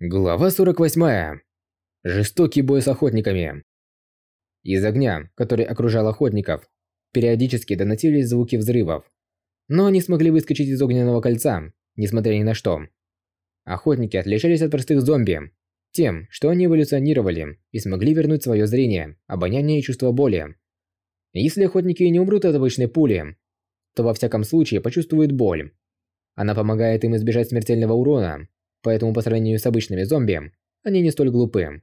Глава 48. Жестокий бой с охотниками. Из огня, который окружал охотников, периодически доносились звуки взрывов. Но они смогли выскочить из огненного кольца, несмотря ни на что. Охотники отличались от простых зомби тем, что они эволюционировали и смогли вернуть свое зрение, обоняние и чувство боли. Если охотники не умрут от обычной пули, то во всяком случае почувствуют боль. Она помогает им избежать смертельного урона, поэтому по сравнению с обычными зомби, они не столь глупы.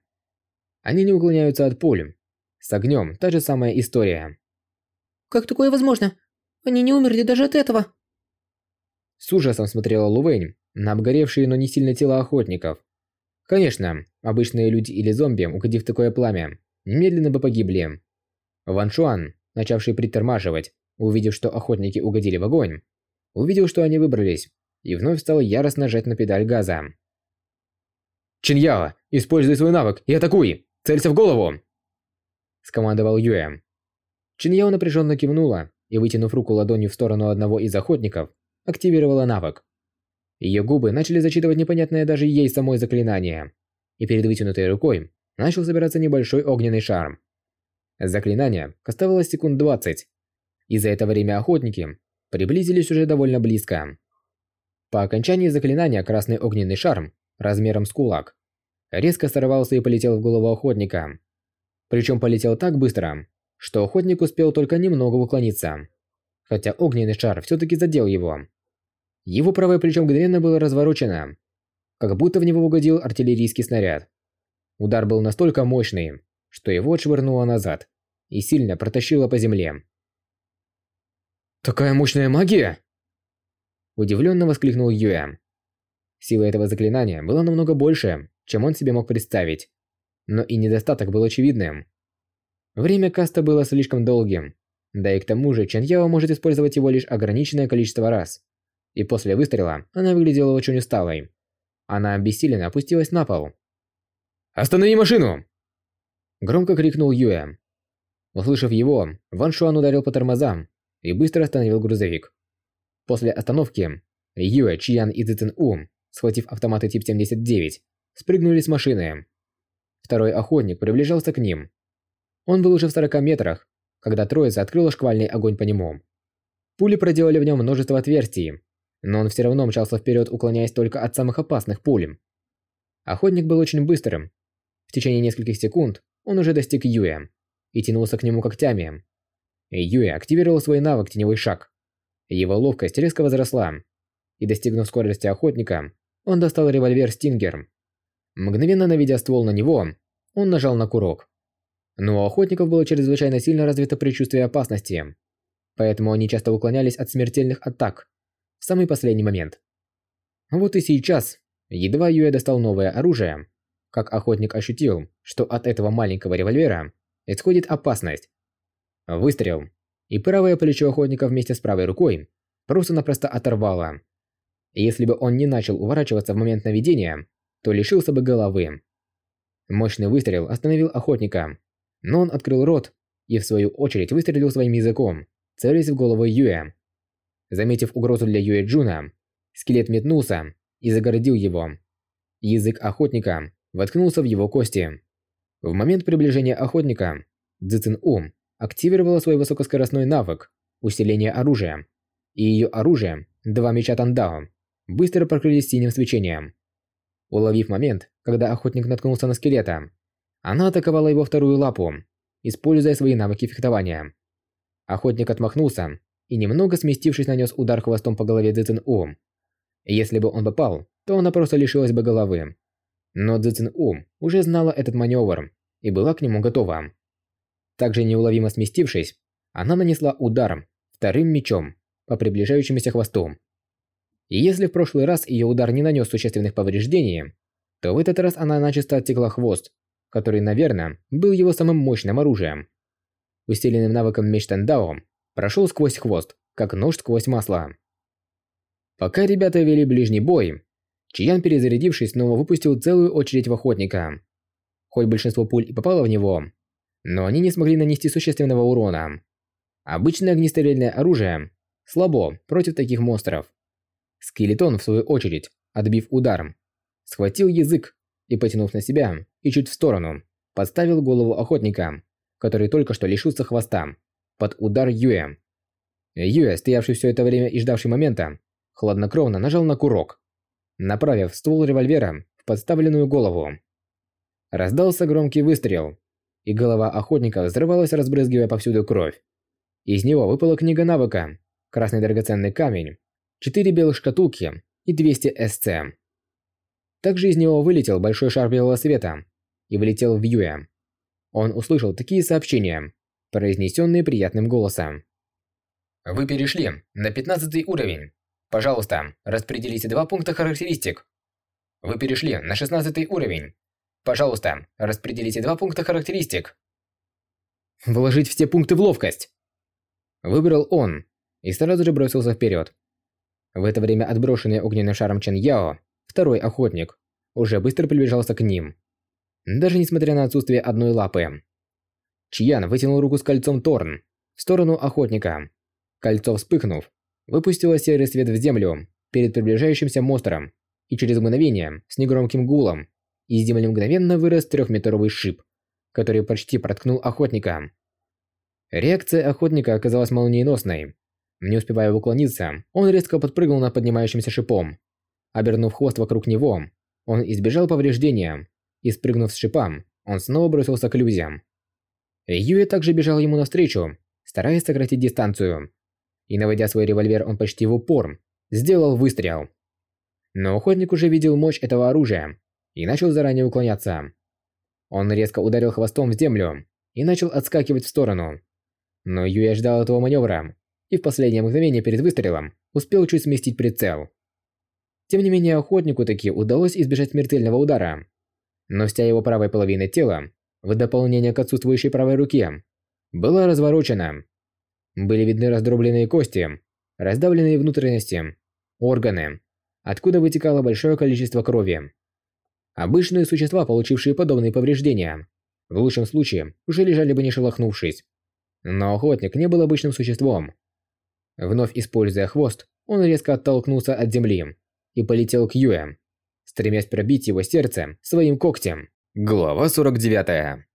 Они не уклоняются от пуль. С огнем та же самая история. «Как такое возможно? Они не умерли даже от этого!» С ужасом смотрела Лувейн на обгоревшие, но не сильно тела охотников. Конечно, обычные люди или зомби, угодив в такое пламя, немедленно бы погибли. Ван Шуан, начавший притормаживать, увидев, что охотники угодили в огонь, увидел, что они выбрались, и вновь стал яростно жать на педаль газа. «Чиньяо, используй свой навык и атакуй! Целься в голову!» Скомандовал Юэ. Чиньяо напряженно кивнула и, вытянув руку ладонью в сторону одного из охотников, активировала навык. Ее губы начали зачитывать непонятное даже ей самой заклинание, и перед вытянутой рукой начал собираться небольшой огненный шар. Заклинание оставалось секунд 20, и за это время охотники приблизились уже довольно близко. По окончании заклинания красный огненный шар, размером с кулак, резко сорвался и полетел в голову охотника. Причем полетел так быстро, что охотник успел только немного уклониться. Хотя огненный шар все-таки задел его. Его правое плечо мгновенно было разворочено, как будто в него угодил артиллерийский снаряд. Удар был настолько мощный, что его отшвырнуло назад и сильно протащило по земле. «Такая мощная магия!» Удивленно воскликнул Юэ. Сила этого заклинания была намного больше, чем он себе мог представить. Но и недостаток был очевидным. Время каста было слишком долгим. Да и к тому же Чан Яо может использовать его лишь ограниченное количество раз. И после выстрела она выглядела очень усталой. Она обессиленно опустилась на пол. «Останови машину!» Громко крикнул Юэ. Услышав его, Ван Шуан ударил по тормозам и быстро остановил грузовик. После остановки Юэ, Чиян и Цзэцэн У, схватив автоматы тип 79, спрыгнули с машины. Второй охотник приближался к ним. Он был уже в 40 метрах, когда троица открыла шквальный огонь по нему. Пули проделали в нем множество отверстий, но он все равно мчался вперед, уклоняясь только от самых опасных пуль. Охотник был очень быстрым. В течение нескольких секунд он уже достиг Юэ и тянулся к нему когтями. Юэ активировал свой навык «Теневой шаг». Его ловкость резко возросла, и достигнув скорости охотника, он достал револьвер Стингер. Мгновенно наведя ствол на него, он нажал на курок. Но у охотников было чрезвычайно сильно развито предчувствие опасности, поэтому они часто уклонялись от смертельных атак в самый последний момент. Вот и сейчас, едва Юэ достал новое оружие, как охотник ощутил, что от этого маленького револьвера исходит опасность. Выстрел, и правое плечо охотника вместе с правой рукой просто-напросто оторвало. Если бы он не начал уворачиваться в момент наведения, то лишился бы головы. Мощный выстрел остановил охотника, но он открыл рот и в свою очередь выстрелил своим языком, целясь в голову Юэ. Заметив угрозу для Юэ Джуна, скелет метнулся и загородил его. Язык охотника воткнулся в его кости. В момент приближения охотника Цзэцин У активировала свой высокоскоростной навык усиление оружия, и ее оружие, два меча Тандао, быстро покрылись синим свечением. Уловив момент, когда охотник наткнулся на скелета, она атаковала его вторую лапу, используя свои навыки фехтования. Охотник отмахнулся и, немного сместившись, нанес удар хвостом по голове Цзэцин У. Если бы он попал, то она просто лишилась бы головы. Но Цзэцин У уже знала этот маневр и была к нему готова. Также неуловимо сместившись, она нанесла удар вторым мечом по приближающемуся хвосту. И если в прошлый раз ее удар не нанес существенных повреждений, то в этот раз она начисто оттекла хвост, который, наверное, был его самым мощным оружием. Усиленным навыком меч Тандао прошел сквозь хвост, как нож сквозь масло. Пока ребята вели ближний бой, Чиян, перезарядившись, снова выпустил целую очередь в охотника. Хоть большинство пуль и попало в него, но они не смогли нанести существенного урона. Обычное огнестрельное оружие слабо против таких монстров. Скелетон, в свою очередь, отбив удар, схватил язык и, потянув на себя, и чуть в сторону, подставил голову охотника, который только что лишился хвоста, под удар Юэ. Юэ, стоявший все это время и ждавший момента, хладнокровно нажал на курок, направив ствол револьвера в подставленную голову. Раздался громкий выстрел, и голова охотника взрывалась, разбрызгивая повсюду кровь. Из него выпала книга навыка, красный драгоценный камень, четыре белых шкатулки и 200 СЦ. Также из него вылетел большой шар белого света и вылетел в Юэ. Он услышал такие сообщения, произнесенные приятным голосом. Вы перешли на 15 уровень. Пожалуйста, распределите два пункта характеристик. Вы перешли на 16 уровень. Пожалуйста, распределите два пункта характеристик. Вложить все пункты в ловкость. Выбрал он и сразу же бросился вперед. В это время отброшенный огненным шаром Чен Яо, второй охотник, уже быстро приближался к ним. Даже несмотря на отсутствие одной лапы. Чьян вытянул руку с кольцом Торн в сторону охотника. Кольцо вспыхнув, выпустило серый свет в землю перед приближающимся монстром, и через мгновение, с негромким гулом, из земли мгновенно вырос трехметровый шип, который почти проткнул охотника. Реакция охотника оказалась молниеносной. Не успевая уклониться, он резко подпрыгнул над поднимающимся шипом. Обернув хвост вокруг него, он избежал повреждения, и спрыгнув с шипом, он снова бросился к иллюзиям. Юэ также бежал ему навстречу, стараясь сократить дистанцию. И наводя свой револьвер, он почти в упор сделал выстрел. Но охотник уже видел мощь этого оружия и начал заранее уклоняться. Он резко ударил хвостом в землю и начал отскакивать в сторону. Но Юэ ждал этого маневра и в последнее мгновение перед выстрелом успел чуть сместить прицел. Тем не менее, охотнику таки удалось избежать смертельного удара. Но вся его правая половина тела, в дополнение к отсутствующей правой руке, была разворочена. Были видны раздробленные кости, раздавленные внутренности, органы, откуда вытекало большое количество крови. Обычные существа, получившие подобные повреждения, в лучшем случае уже лежали бы не шелохнувшись. Но охотник не был обычным существом. Вновь используя хвост, он резко оттолкнулся от земли и полетел к Юэ, стремясь пробить его сердце своим когтем. Глава 49.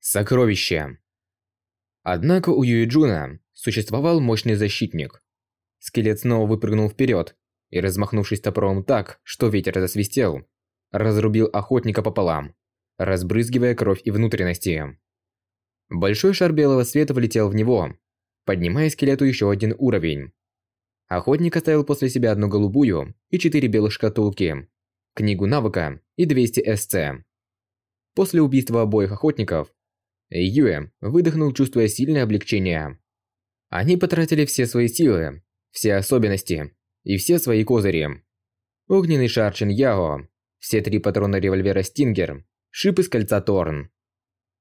Сокровище. Однако у Юэ Джуна существовал мощный защитник. Скелет снова выпрыгнул вперед и, размахнувшись топором так, что ветер засвистел, разрубил охотника пополам, разбрызгивая кровь и внутренности. Большой шар белого света влетел в него, поднимая скелету еще один уровень. Охотник оставил после себя одну голубую и четыре белых шкатулки, книгу навыка и 200 СЦ. После убийства обоих охотников, Юэ выдохнул, чувствуя сильное облегчение. Они потратили все свои силы, все особенности и все свои козыри. Огненный шар Чин Яо, все три патрона револьвера Стингер, шип из кольца Торн.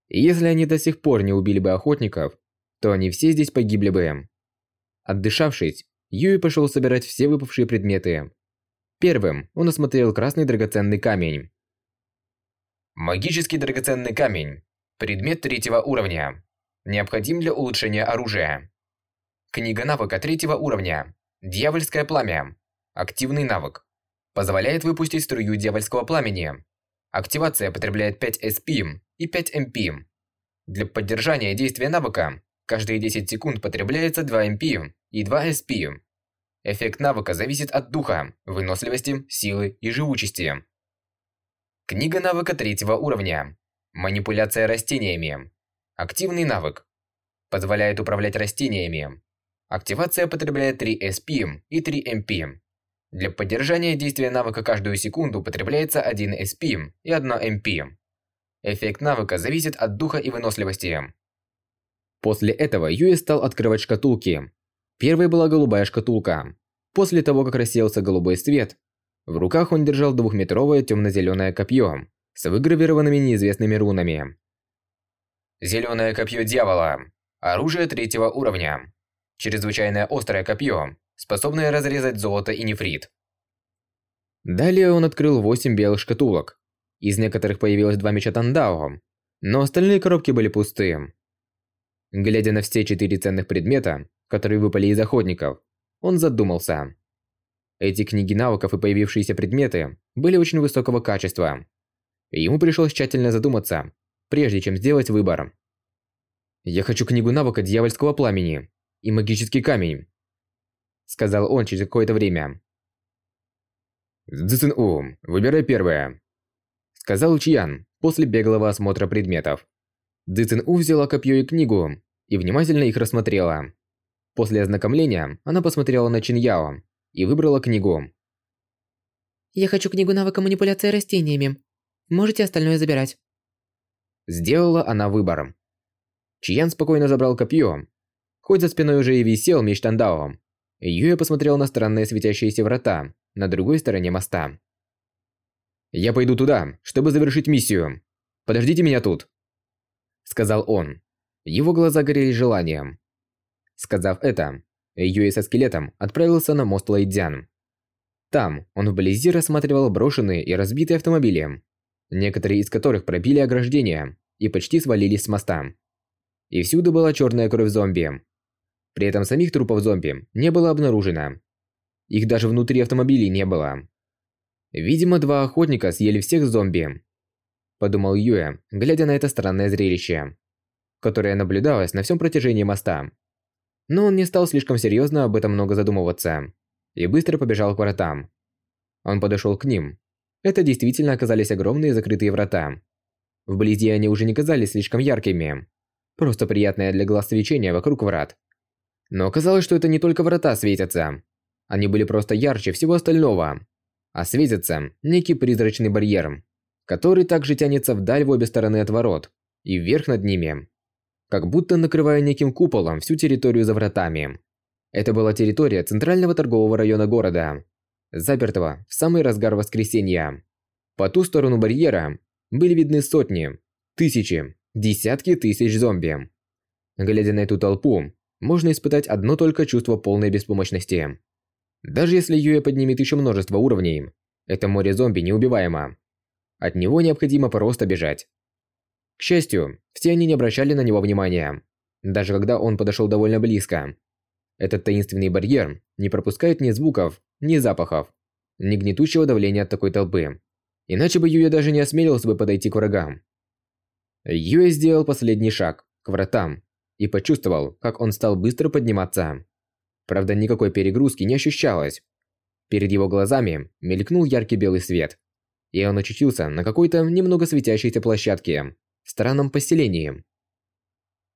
Если они до сих пор не убили бы охотников, то они все здесь погибли бы. Отдышавшись, Юи пошел собирать все выпавшие предметы. Первым он осмотрел красный драгоценный камень. Магический драгоценный камень. Предмет третьего уровня. Необходим для улучшения оружия. Книга навыка третьего уровня. Дьявольское пламя. Активный навык. Позволяет выпустить струю дьявольского пламени. Активация потребляет 5 SP и 5 MP. Для поддержания действия навыка каждые 10 секунд потребляется 2 MP и 2 SP. Эффект навыка зависит от духа, выносливости, силы и живучести. Книга навыка третьего уровня. Манипуляция растениями. Активный навык. Позволяет управлять растениями. Активация потребляет 3 SP и 3 MP. Для поддержания действия навыка каждую секунду потребляется 1 SP и 1 MP. Эффект навыка зависит от духа и выносливости. После этого Юэ стал открывать шкатулки. Первой была голубая шкатулка. После того, как рассеялся голубой свет, в руках он держал двухметровое темно-зеленое копье с выгравированными неизвестными рунами. Зеленое копье дьявола. Оружие третьего уровня. Чрезвычайное острое копье, способное разрезать золото и нефрит. Далее он открыл 8 белых шкатулок. Из некоторых появилось два меча Тандао, но остальные коробки были пустые. Глядя на все четыре ценных предмета, которые выпали из охотников, он задумался. Эти книги навыков и появившиеся предметы были очень высокого качества. ему пришлось тщательно задуматься, прежде чем сделать выбор. «Я хочу книгу навыка Дьявольского Пламени и Магический Камень», сказал он через какое-то время. «Цзэцэн У, выбирай первое», сказал Чьян после беглого осмотра предметов. Цзэцэн У взяла копье и книгу и внимательно их рассмотрела. После ознакомления она посмотрела на Чин Яо и выбрала книгу. «Я хочу книгу навыка манипуляции растениями. Можете остальное забирать». Сделала она выбор. Чиян спокойно забрал копье. Хоть за спиной уже и висел меч Тандао. Юя посмотрел на странные светящиеся врата на другой стороне моста. «Я пойду туда, чтобы завершить миссию. Подождите меня тут», — сказал он. Его глаза горели желанием. Сказав это, Юэ со скелетом отправился на мост Лайдзян. Там он вблизи рассматривал брошенные и разбитые автомобили, некоторые из которых пробили ограждение и почти свалились с моста. И всюду была черная кровь зомби. При этом самих трупов зомби не было обнаружено. Их даже внутри автомобилей не было. Видимо, два охотника съели всех зомби. Подумал Юэ, глядя на это странное зрелище, которое наблюдалось на всем протяжении моста. Но он не стал слишком серьезно об этом много задумываться и быстро побежал к воротам. Он подошел к ним. Это действительно оказались огромные закрытые врата. Вблизи они уже не казались слишком яркими. Просто приятное для глаз свечение вокруг врат. Но оказалось, что это не только врата светятся. Они были просто ярче всего остального. А светится некий призрачный барьер, который также тянется вдаль в обе стороны от ворот и вверх над ними. Как будто накрывая неким куполом всю территорию за вратами. Это была территория центрального торгового района города, запертого в самый разгар воскресенья. По ту сторону барьера были видны сотни, тысячи, десятки тысяч зомби. Глядя на эту толпу, можно испытать одно только чувство полной беспомощности. Даже если Юя поднимет еще множество уровней, это море зомби неубиваемо. От него необходимо просто бежать. К счастью, все они не обращали на него внимания, даже когда он подошел довольно близко. Этот таинственный барьер не пропускает ни звуков, ни запахов, ни гнетущего давления от такой толпы. Иначе бы Юя даже не осмелился бы подойти к врагам. Юя сделал последний шаг к вратам и почувствовал, как он стал быстро подниматься. Правда, никакой перегрузки не ощущалось. Перед его глазами мелькнул яркий белый свет, и он очутился на какой-то немного светящейся площадке в странном поселении.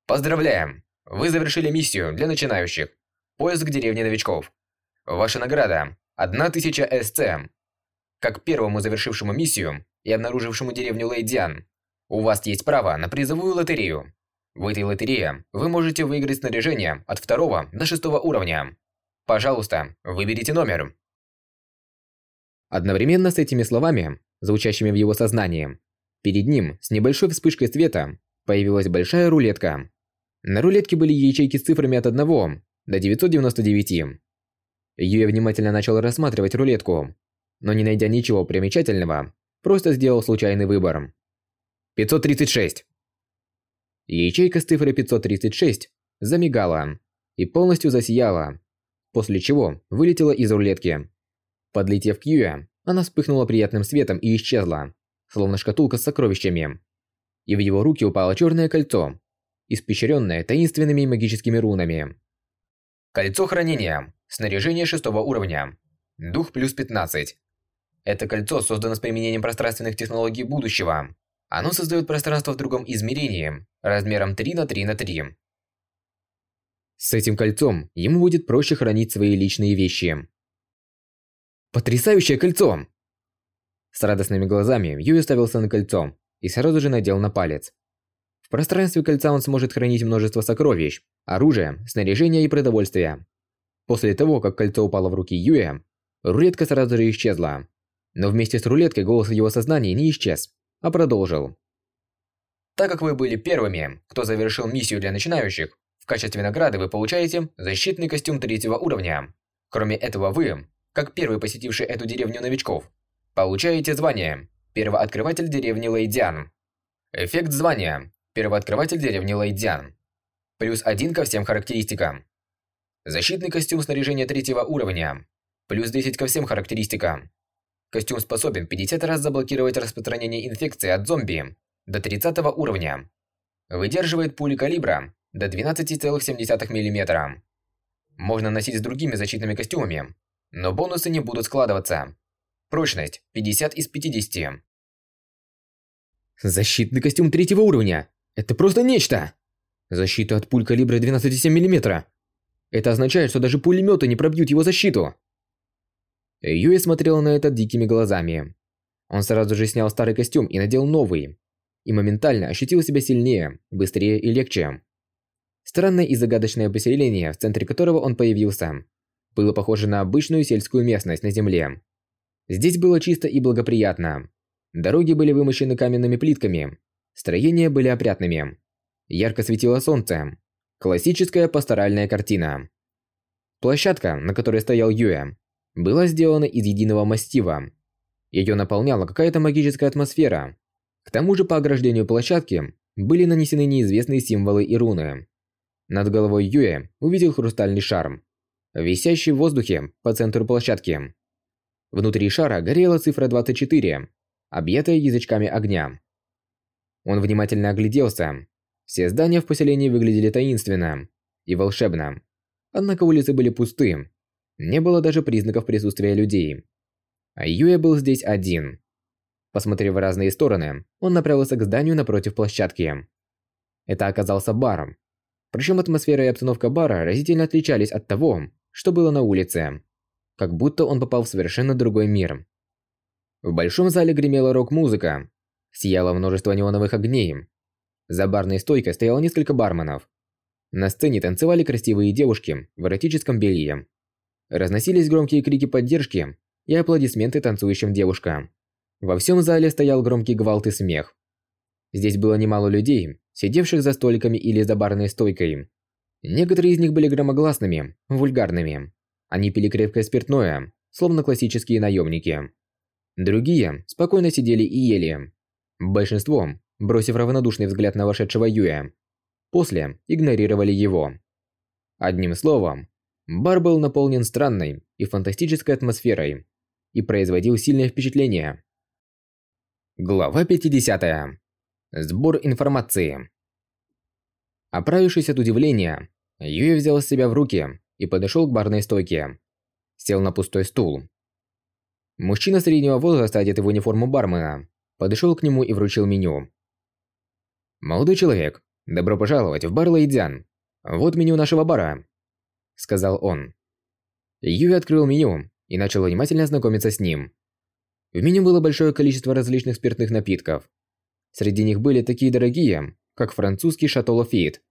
Поздравляем! Вы завершили миссию для начинающих. Поиск деревни новичков. Ваша награда – 1000 СЦ. Как первому завершившему миссию и обнаружившему деревню Лейдиан, у вас есть право на призовую лотерею. В этой лотерее вы можете выиграть снаряжение от второго до шестого уровня. Пожалуйста, выберите номер. Одновременно с этими словами, звучащими в его сознании, перед ним с небольшой вспышкой света появилась большая рулетка. На рулетке были ячейки с цифрами от 1 до 999. Юя внимательно начал рассматривать рулетку, но не найдя ничего примечательного, просто сделал случайный выбор. 536. Ячейка с цифрой 536 замигала и полностью засияла, после чего вылетела из рулетки. Подлетев к Юя, она вспыхнула приятным светом и исчезла, словно шкатулка с сокровищами. И в его руки упало черное кольцо, испещренное таинственными магическими рунами. Кольцо хранения. Снаряжение шестого уровня. Дух плюс 15. Это кольцо создано с применением пространственных технологий будущего. Оно создает пространство в другом измерении, размером 3 на 3 на 3. С этим кольцом ему будет проще хранить свои личные вещи. Потрясающее кольцо! С радостными глазами Юй уставился на кольцо и сразу же надел на палец пространстве кольца он сможет хранить множество сокровищ, оружия, снаряжения и продовольствия. После того, как кольцо упало в руки Юя, рулетка сразу же исчезла. Но вместе с рулеткой голос в его сознании не исчез, а продолжил. Так как вы были первыми, кто завершил миссию для начинающих, в качестве награды вы получаете защитный костюм третьего уровня. Кроме этого вы, как первый посетивший эту деревню новичков, получаете звание «Первооткрыватель деревни Лейдиан». Эффект звания Первооткрыватель деревни Лайдзян. Плюс один ко всем характеристикам. Защитный костюм снаряжения третьего уровня. Плюс 10 ко всем характеристикам. Костюм способен 50 раз заблокировать распространение инфекции от зомби до 30 уровня. Выдерживает пули калибра до 12,7 мм. Можно носить с другими защитными костюмами, но бонусы не будут складываться. Прочность 50 из 50. Защитный костюм третьего уровня. Это просто нечто. Защита от пуль калибра 12,7 мм. Это означает, что даже пулеметы не пробьют его защиту. Юи смотрел на это дикими глазами. Он сразу же снял старый костюм и надел новый. И моментально ощутил себя сильнее, быстрее и легче. Странное и загадочное поселение, в центре которого он появился, было похоже на обычную сельскую местность на земле. Здесь было чисто и благоприятно. Дороги были вымощены каменными плитками. Строения были опрятными. Ярко светило солнце. Классическая пасторальная картина. Площадка, на которой стоял Юэ, была сделана из единого мастива. Ее наполняла какая-то магическая атмосфера. К тому же по ограждению площадки были нанесены неизвестные символы и руны. Над головой Юэ увидел хрустальный шар, висящий в воздухе по центру площадки. Внутри шара горела цифра 24, объятая язычками огня. Он внимательно огляделся. Все здания в поселении выглядели таинственно и волшебно. Однако улицы были пусты. Не было даже признаков присутствия людей. А Юя был здесь один. Посмотрев в разные стороны, он направился к зданию напротив площадки. Это оказался баром. Причем атмосфера и обстановка бара разительно отличались от того, что было на улице. Как будто он попал в совершенно другой мир. В большом зале гремела рок-музыка. Сияло множество неоновых огней. За барной стойкой стояло несколько барменов. На сцене танцевали красивые девушки в эротическом белье. Разносились громкие крики поддержки и аплодисменты танцующим девушкам. Во всем зале стоял громкий гвалт и смех. Здесь было немало людей, сидевших за столиками или за барной стойкой. Некоторые из них были громогласными, вульгарными. Они пили крепкое спиртное, словно классические наемники. Другие спокойно сидели и ели. Большинство, бросив равнодушный взгляд на вошедшего Юя, после игнорировали его. Одним словом, бар был наполнен странной и фантастической атмосферой и производил сильное впечатление. Глава 50. Сбор информации. Оправившись от удивления, Юя взял себя в руки и подошел к барной стойке. Сел на пустой стул. Мужчина среднего возраста, одетый в униформу бармена, подошел к нему и вручил меню. «Молодой человек, добро пожаловать в бар Лейдзян. Вот меню нашего бара», — сказал он. Юй открыл меню и начал внимательно знакомиться с ним. В меню было большое количество различных спиртных напитков. Среди них были такие дорогие, как французский Шато Лафит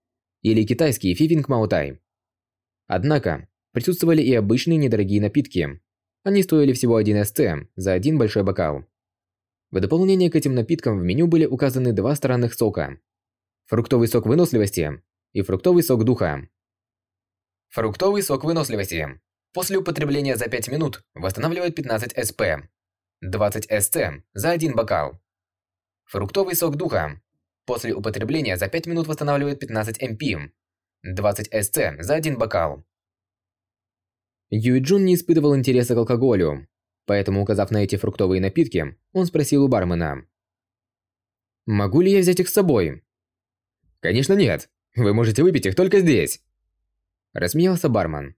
или китайский Фифинг Маутай. Однако, присутствовали и обычные недорогие напитки. Они стоили всего 1 СТ за один большой бокал. В дополнение к этим напиткам в меню были указаны два странных сока. Фруктовый сок выносливости и фруктовый сок духа. Фруктовый сок выносливости. После употребления за 5 минут восстанавливает 15 СП. 20 СЦ за один бокал. Фруктовый сок духа. После употребления за 5 минут восстанавливает 15 МП. 20 СЦ за один бокал. Юйджун не испытывал интереса к алкоголю, поэтому, указав на эти фруктовые напитки, он спросил у бармена. «Могу ли я взять их с собой?» «Конечно нет. Вы можете выпить их только здесь!» Рассмеялся бармен.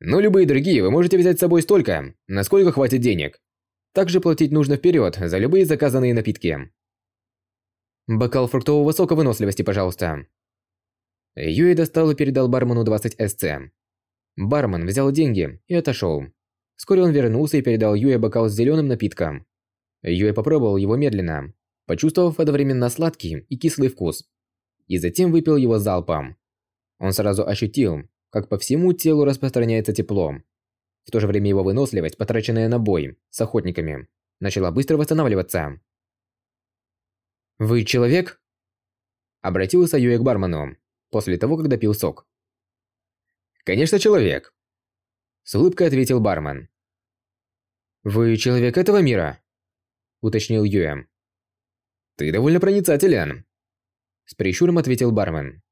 «Но любые другие вы можете взять с собой столько, насколько хватит денег. Также платить нужно вперед за любые заказанные напитки». «Бокал фруктового сока выносливости, пожалуйста». Юэ достал и передал бармену 20 СЦ. Бармен взял деньги и отошел. Вскоре он вернулся и передал Юэ бокал с зеленым напитком. Юэ попробовал его медленно, почувствовав одновременно сладкий и кислый вкус. И затем выпил его залпом. Он сразу ощутил, как по всему телу распространяется тепло. В то же время его выносливость, потраченная на бой с охотниками, начала быстро восстанавливаться. «Вы человек?» Обратился Юэ к бармену, после того, как допил сок. Конечно, человек. С улыбкой ответил бармен. Вы человек этого мира? Уточнил Юэм. Ты довольно проницателен. С прищуром ответил бармен.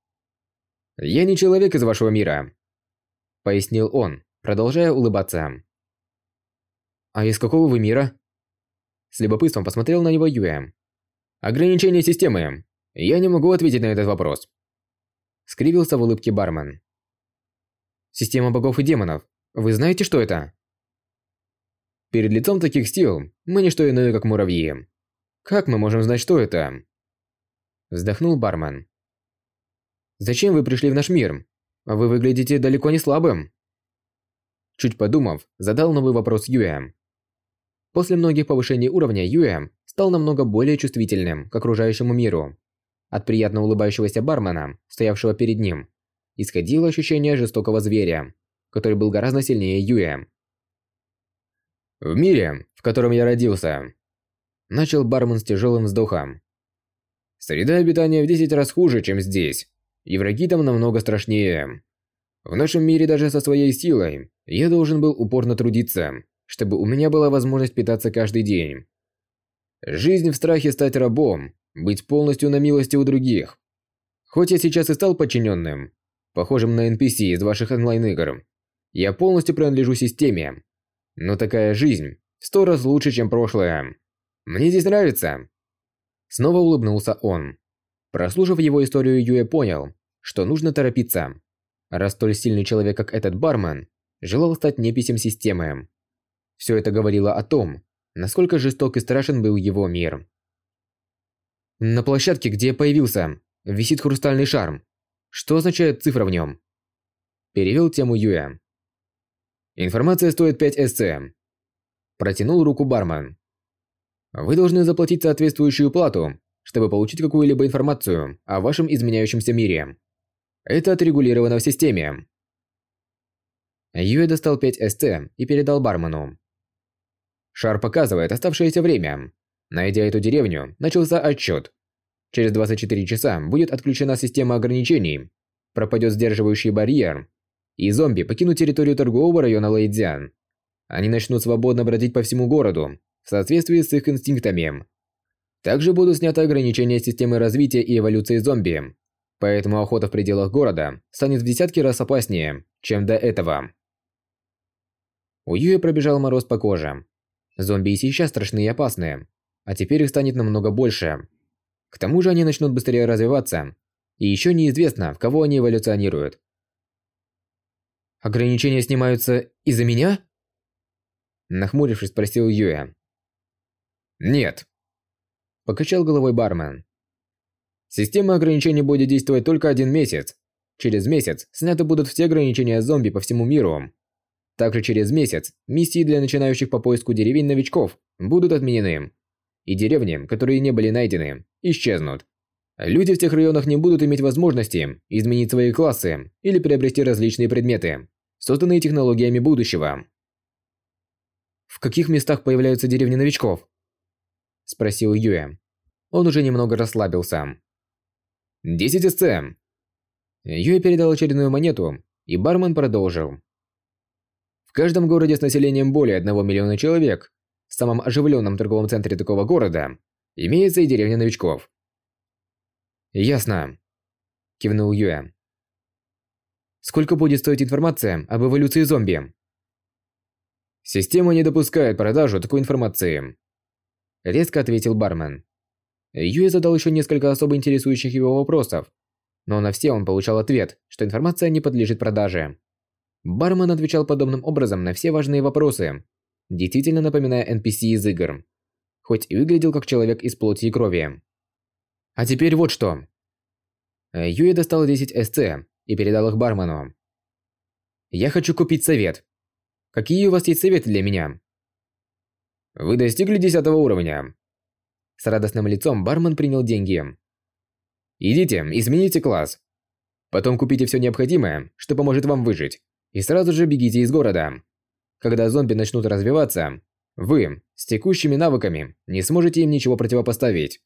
Я не человек из вашего мира. Пояснил он, продолжая улыбаться. А из какого вы мира? С любопытством посмотрел на него Юэ. Ограничение системы. Я не могу ответить на этот вопрос. Скривился в улыбке бармен. Система богов и демонов. Вы знаете, что это? Перед лицом таких сил мы не что иное, как муравьи. Как мы можем знать, что это? Вздохнул бармен. Зачем вы пришли в наш мир? Вы выглядите далеко не слабым. Чуть подумав, задал новый вопрос Юэ. После многих повышений уровня Юэ стал намного более чувствительным к окружающему миру. От приятно улыбающегося бармена, стоявшего перед ним, исходило ощущение жестокого зверя, который был гораздо сильнее Юэ. «В мире, в котором я родился», – начал бармен с тяжелым вздохом. «Среда обитания в 10 раз хуже, чем здесь, и враги там намного страшнее. В нашем мире даже со своей силой я должен был упорно трудиться, чтобы у меня была возможность питаться каждый день. Жизнь в страхе стать рабом, быть полностью на милости у других. Хоть я сейчас и стал подчиненным, похожим на NPC из ваших онлайн-игр, я полностью принадлежу системе. Но такая жизнь в сто раз лучше, чем прошлое. Мне здесь нравится. Снова улыбнулся он. Прослушав его историю, Юэ понял, что нужно торопиться. Раз столь сильный человек, как этот бармен, желал стать неписем системы. Все это говорило о том, насколько жесток и страшен был его мир. На площадке, где я появился, висит хрустальный шар. Что означает цифра в нем? Перевел тему Юэ. Информация стоит 5 СЦ. Протянул руку бармен. Вы должны заплатить соответствующую плату, чтобы получить какую-либо информацию о вашем изменяющемся мире. Это отрегулировано в системе. Юэ достал 5 СЦ и передал бармену. Шар показывает оставшееся время. Найдя эту деревню, начался отчет. Через 24 часа будет отключена система ограничений, пропадет сдерживающий барьер, и зомби покинут территорию торгового района Лэйдзян. Они начнут свободно бродить по всему городу, в соответствии с их инстинктами. Также будут сняты ограничения системы развития и эволюции зомби, поэтому охота в пределах города станет в десятки раз опаснее, чем до этого. У Юи пробежал мороз по коже. Зомби и сейчас страшны и опасны, а теперь их станет намного больше. К тому же они начнут быстрее развиваться, и еще неизвестно, в кого они эволюционируют. «Ограничения снимаются из-за меня?» Нахмурившись, спросил Юэ. «Нет», – покачал головой бармен. «Система ограничений будет действовать только один месяц. Через месяц сняты будут все ограничения зомби по всему миру. Также через месяц миссии для начинающих по поиску деревень новичков будут отменены, и деревни, которые не были найдены, исчезнут. Люди в тех районах не будут иметь возможности изменить свои классы или приобрести различные предметы, созданные технологиями будущего. «В каких местах появляются деревни новичков?» – спросил Юэ. Он уже немного расслабился. «Десять СЦ!» Юэ передал очередную монету, и бармен продолжил. В каждом городе с населением более 1 миллиона человек, в самом оживленном торговом центре такого города, имеется и деревня новичков. «Ясно», – кивнул Юэ. «Сколько будет стоить информация об эволюции зомби?» «Система не допускает продажу такой информации», – резко ответил бармен. Юэ задал еще несколько особо интересующих его вопросов, но на все он получал ответ, что информация не подлежит продаже. Бармен отвечал подобным образом на все важные вопросы, действительно напоминая NPC из игр, хоть и выглядел как человек из плоти и крови. А теперь вот что. Юэ достал 10 СЦ и передал их бармену. Я хочу купить совет. Какие у вас есть советы для меня? Вы достигли 10 уровня. С радостным лицом бармен принял деньги. Идите, измените класс. Потом купите все необходимое, что поможет вам выжить и сразу же бегите из города. Когда зомби начнут развиваться, вы, с текущими навыками, не сможете им ничего противопоставить.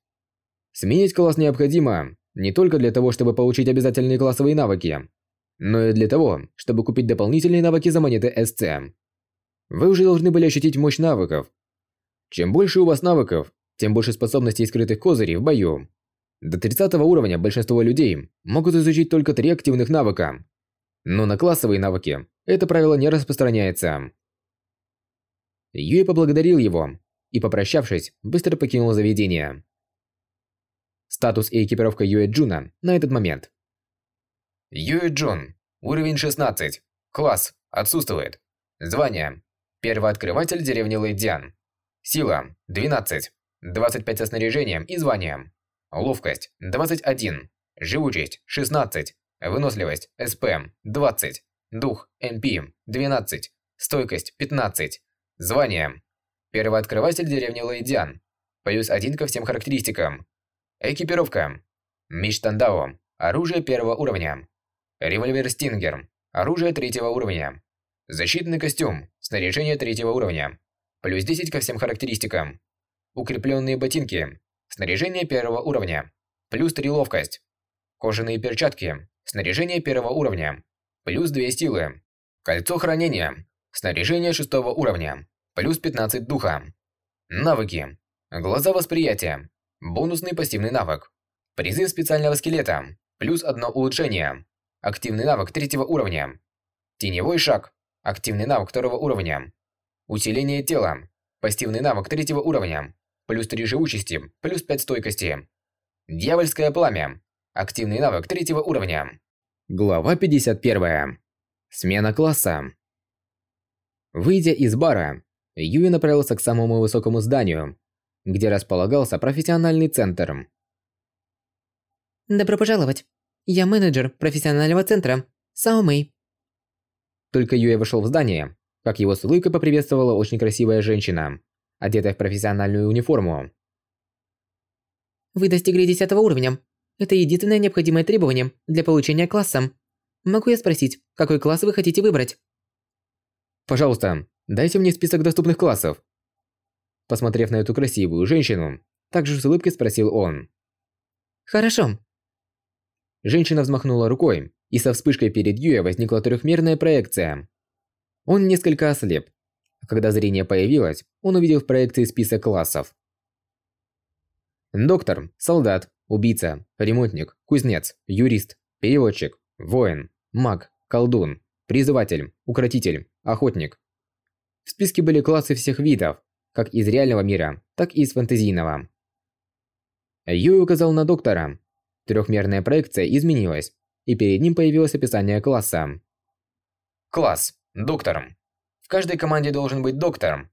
Сменить класс необходимо не только для того, чтобы получить обязательные классовые навыки, но и для того, чтобы купить дополнительные навыки за монеты SC. Вы уже должны были ощутить мощь навыков. Чем больше у вас навыков, тем больше способностей и скрытых козырей в бою. До 30 уровня большинство людей могут изучить только три активных навыка, но на классовые навыки это правило не распространяется. Юэ поблагодарил его и, попрощавшись, быстро покинул заведение. Статус и экипировка Юэ Джуна на этот момент. Юэ Джун. Уровень 16. Класс. Отсутствует. Звание. Первооткрыватель деревни Лэйдзян. Сила. 12. 25 со снаряжением и званием. Ловкость. 21. Живучесть. 16. Выносливость. СП. 20. Дух. МП. 12. Стойкость. 15. Звание. Первооткрыватель деревни Лэйдзян. Плюс 1 ко всем характеристикам. Экипировка. Меч Тандао. Оружие первого уровня. Револьвер Стингер. Оружие третьего уровня. Защитный костюм. Снаряжение третьего уровня. Плюс 10 ко всем характеристикам. Укрепленные ботинки. Снаряжение первого уровня. Плюс 3 ловкость. Кожаные перчатки. Снаряжение первого уровня. Плюс 2 силы. Кольцо хранения. Снаряжение шестого уровня. Плюс 15 духа. Навыки. Глаза восприятия. Бонусный пассивный навык. Призыв специального скелета. Плюс одно улучшение. Активный навык третьего уровня. Теневой шаг. Активный навык второго уровня. Усиление тела. Пассивный навык третьего уровня. Плюс 3 живучести, плюс 5 стойкости. Дьявольское пламя. Активный навык третьего уровня. Глава 51. Смена класса. Выйдя из бара, Юи направился к самому высокому зданию, где располагался профессиональный центр. Добро пожаловать. Я менеджер профессионального центра, Сао Мэй. Только Юэ вошел в здание, как его с улыбкой поприветствовала очень красивая женщина, одетая в профессиональную униформу. Вы достигли 10 уровня. Это единственное необходимое требование для получения класса. Могу я спросить, какой класс вы хотите выбрать? Пожалуйста, дайте мне список доступных классов. Посмотрев на эту красивую женщину, также с улыбкой спросил он. Хорошо. Женщина взмахнула рукой, и со вспышкой перед Юэ возникла трехмерная проекция. Он несколько ослеп. Когда зрение появилось, он увидел в проекции список классов. Доктор, солдат, убийца, ремонтник, кузнец, юрист, переводчик, воин, маг, колдун, призыватель, укротитель, охотник. В списке были классы всех видов, как из реального мира, так и из фэнтезийного. Юй указал на доктора. Трехмерная проекция изменилась, и перед ним появилось описание класса. Класс. Доктор. В каждой команде должен быть доктор.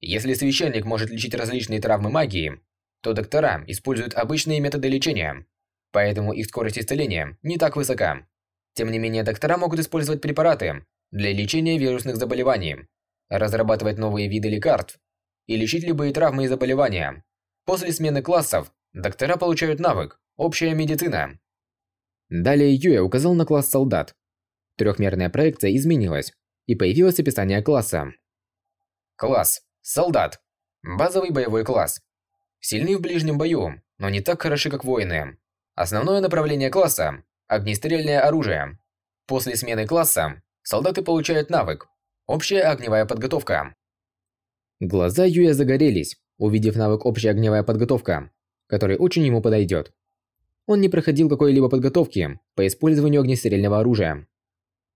Если священник может лечить различные травмы магии, то доктора используют обычные методы лечения, поэтому их скорость исцеления не так высока. Тем не менее, доктора могут использовать препараты для лечения вирусных заболеваний, разрабатывать новые виды лекарств и лечить любые травмы и заболевания. После смены классов доктора получают навык «Общая медицина». Далее Юэ указал на класс солдат. Трехмерная проекция изменилась, и появилось описание класса. Класс. Солдат. Базовый боевой класс. Сильны в ближнем бою, но не так хороши, как воины. Основное направление класса – огнестрельное оружие. После смены класса солдаты получают навык «Общая огневая подготовка». Глаза Юя загорелись, увидев навык «Общая огневая подготовка», который очень ему подойдет. Он не проходил какой-либо подготовки по использованию огнестрельного оружия.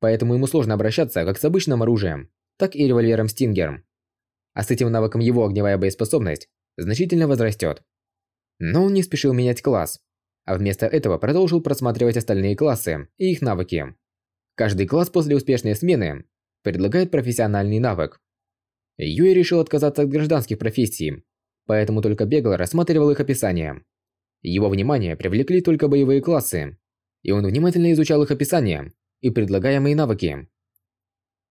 Поэтому ему сложно обращаться как с обычным оружием, так и револьвером Стингер. А с этим навыком его огневая боеспособность значительно возрастет. Но он не спешил менять класс, а вместо этого продолжил просматривать остальные классы и их навыки. Каждый класс после успешной смены предлагает профессиональный навык. Юй решил отказаться от гражданских профессий, поэтому только бегло рассматривал их описание. Его внимание привлекли только боевые классы, и он внимательно изучал их описание и предлагаемые навыки.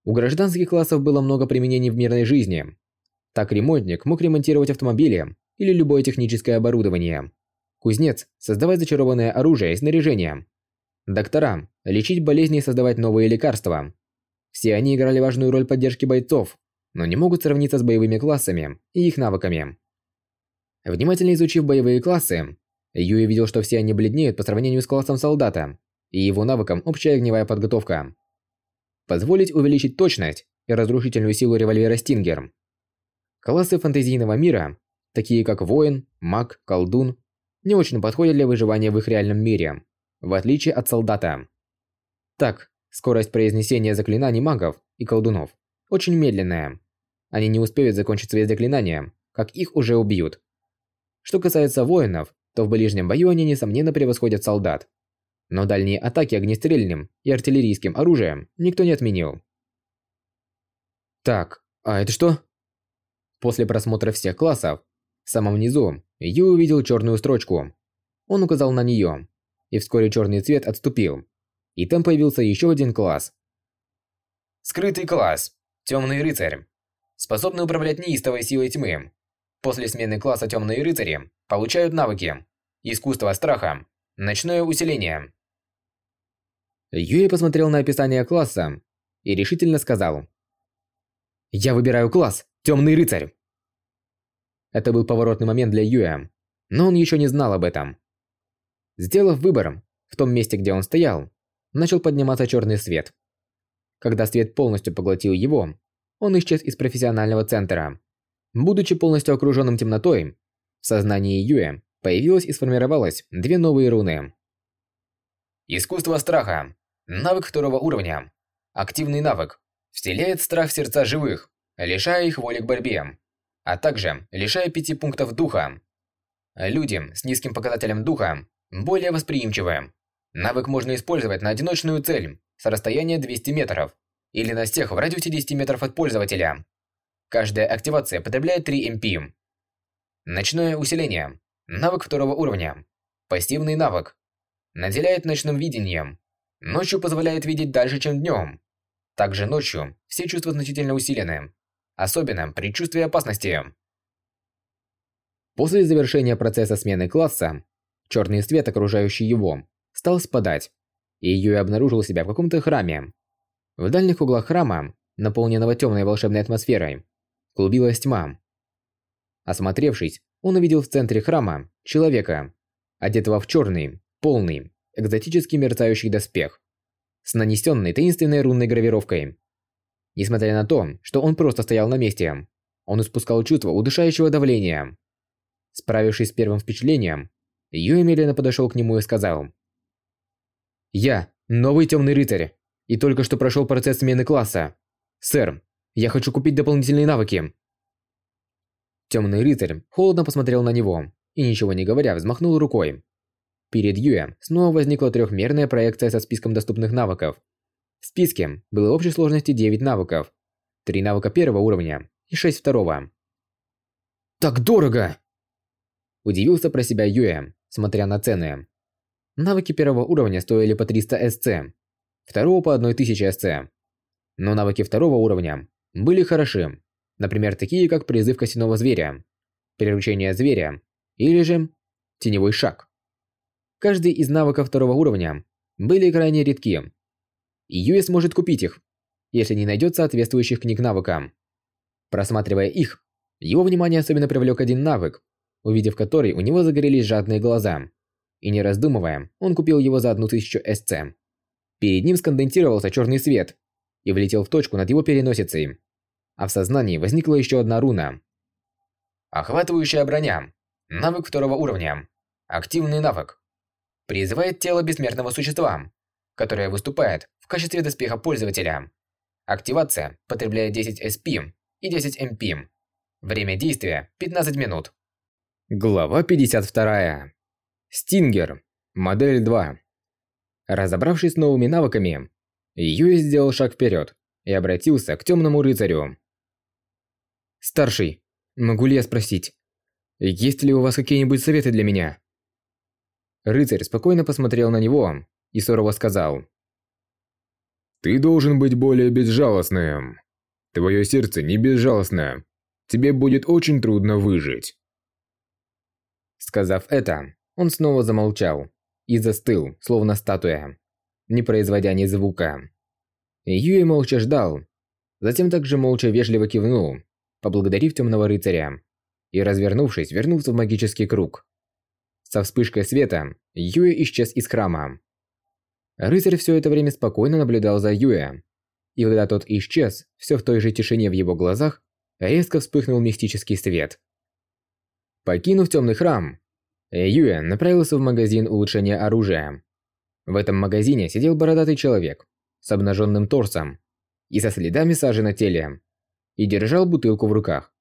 У гражданских классов было много применений в мирной жизни, так ремонтник мог ремонтировать автомобили или любое техническое оборудование. Кузнец – создавать зачарованное оружие и снаряжение. Доктора – лечить болезни и создавать новые лекарства. Все они играли важную роль поддержки бойцов, но не могут сравниться с боевыми классами и их навыками. Внимательно изучив боевые классы, Юи видел, что все они бледнеют по сравнению с классом солдата и его навыком общая огневая подготовка. Позволить увеличить точность и разрушительную силу револьвера Стингер Классы фэнтезийного мира, такие как воин, маг, колдун, не очень подходят для выживания в их реальном мире, в отличие от солдата. Так, скорость произнесения заклинаний магов и колдунов очень медленная, Они не успеют закончить свои заклинания, как их уже убьют. Что касается воинов, то в ближнем бою они несомненно превосходят солдат. Но дальние атаки огнестрельным и артиллерийским оружием никто не отменил. Так, а это что? После просмотра всех классов, в самом низу, Ю увидел черную строчку. Он указал на нее, и вскоре черный цвет отступил, и там появился еще один класс. Скрытый класс. Темный рыцарь. Способный управлять неистовой силой тьмы. После смены класса Темные рыцари получают навыки. Искусство страха. Ночное усиление. Юэ посмотрел на описание класса и решительно сказал. «Я выбираю класс Темный рыцарь!» Это был поворотный момент для Юэ, но он еще не знал об этом. Сделав выбор, в том месте, где он стоял, начал подниматься черный свет. Когда свет полностью поглотил его, он исчез из профессионального центра. Будучи полностью окруженным темнотой, в сознании Юэ появилось и сформировалось две новые руны. Искусство страха. Навык второго уровня. Активный навык. Вселяет страх в сердца живых, лишая их воли к борьбе, а также лишая пяти пунктов духа. Люди с низким показателем духа более восприимчивы. Навык можно использовать на одиночную цель с расстояния 200 метров или на всех в радиусе 10 метров от пользователя. Каждая активация потребляет 3 МП. Ночное усиление. Навык второго уровня. Пассивный навык. Наделяет ночным видением. Ночью позволяет видеть дальше, чем днем. Также ночью все чувства значительно усилены. Особенно предчувствие опасности. После завершения процесса смены класса, черный свет, окружающий его, стал спадать, и Юй обнаружил себя в каком-то храме. В дальних углах храма, наполненного темной волшебной атмосферой, клубилась тьма. Осмотревшись, он увидел в центре храма человека, одетого в черный, полный, экзотический мерцающий доспех, с нанесенной таинственной рунной гравировкой. Несмотря на то, что он просто стоял на месте, он испускал чувство удушающего давления. Справившись с первым впечатлением, Юэ медленно подошел к нему и сказал. «Я – новый темный рыцарь, и только что прошел процесс смены класса. Сэр, я хочу купить дополнительные навыки». Темный рыцарь холодно посмотрел на него и, ничего не говоря, взмахнул рукой. Перед Юэ снова возникла трехмерная проекция со списком доступных навыков. В списке было общей сложности 9 навыков, 3 навыка первого уровня и 6 второго. «Так дорого!» Удивился про себя Юэ, смотря на цены. Навыки первого уровня стоили по 300 СЦ, второго по 1000 СЦ. Но навыки второго уровня были хороши, например, такие как призыв косяного зверя, приручение зверя или же теневой шаг. Каждый из навыков второго уровня были крайне редки. И Юэ сможет купить их, если не найдет соответствующих книг навыкам. Просматривая их, его внимание особенно привлек один навык, увидев который у него загорелись жадные глаза. И не раздумывая, он купил его за одну тысячу СЦ. Перед ним сконденсировался черный свет и влетел в точку над его переносицей. А в сознании возникла еще одна руна. Охватывающая броня. Навык второго уровня. Активный навык. Призывает тело бессмертного существа, которое выступает в качестве доспеха пользователя. Активация потребляет 10 SP и 10 MP. Время действия 15 минут. Глава 52. Стингер. Модель 2. Разобравшись с новыми навыками, Юй сделал шаг вперед и обратился к темному рыцарю. «Старший, могу ли я спросить, есть ли у вас какие-нибудь советы для меня?» Рыцарь спокойно посмотрел на него и сурово сказал. «Ты должен быть более безжалостным. Твое сердце не безжалостно. Тебе будет очень трудно выжить. Сказав это, он снова замолчал и застыл, словно статуя, не производя ни звука. Юи молча ждал, затем также молча вежливо кивнул, поблагодарив темного рыцаря, и, развернувшись, вернулся в магический круг. Со вспышкой света Юэ исчез из храма. Рыцарь все это время спокойно наблюдал за Юэ, и когда тот исчез, все в той же тишине в его глазах, резко вспыхнул мистический свет. Покинув темный храм, Юэ направился в магазин улучшения оружия. В этом магазине сидел бородатый человек с обнаженным торсом и со следами сажи на теле. и держал бутылку в руках.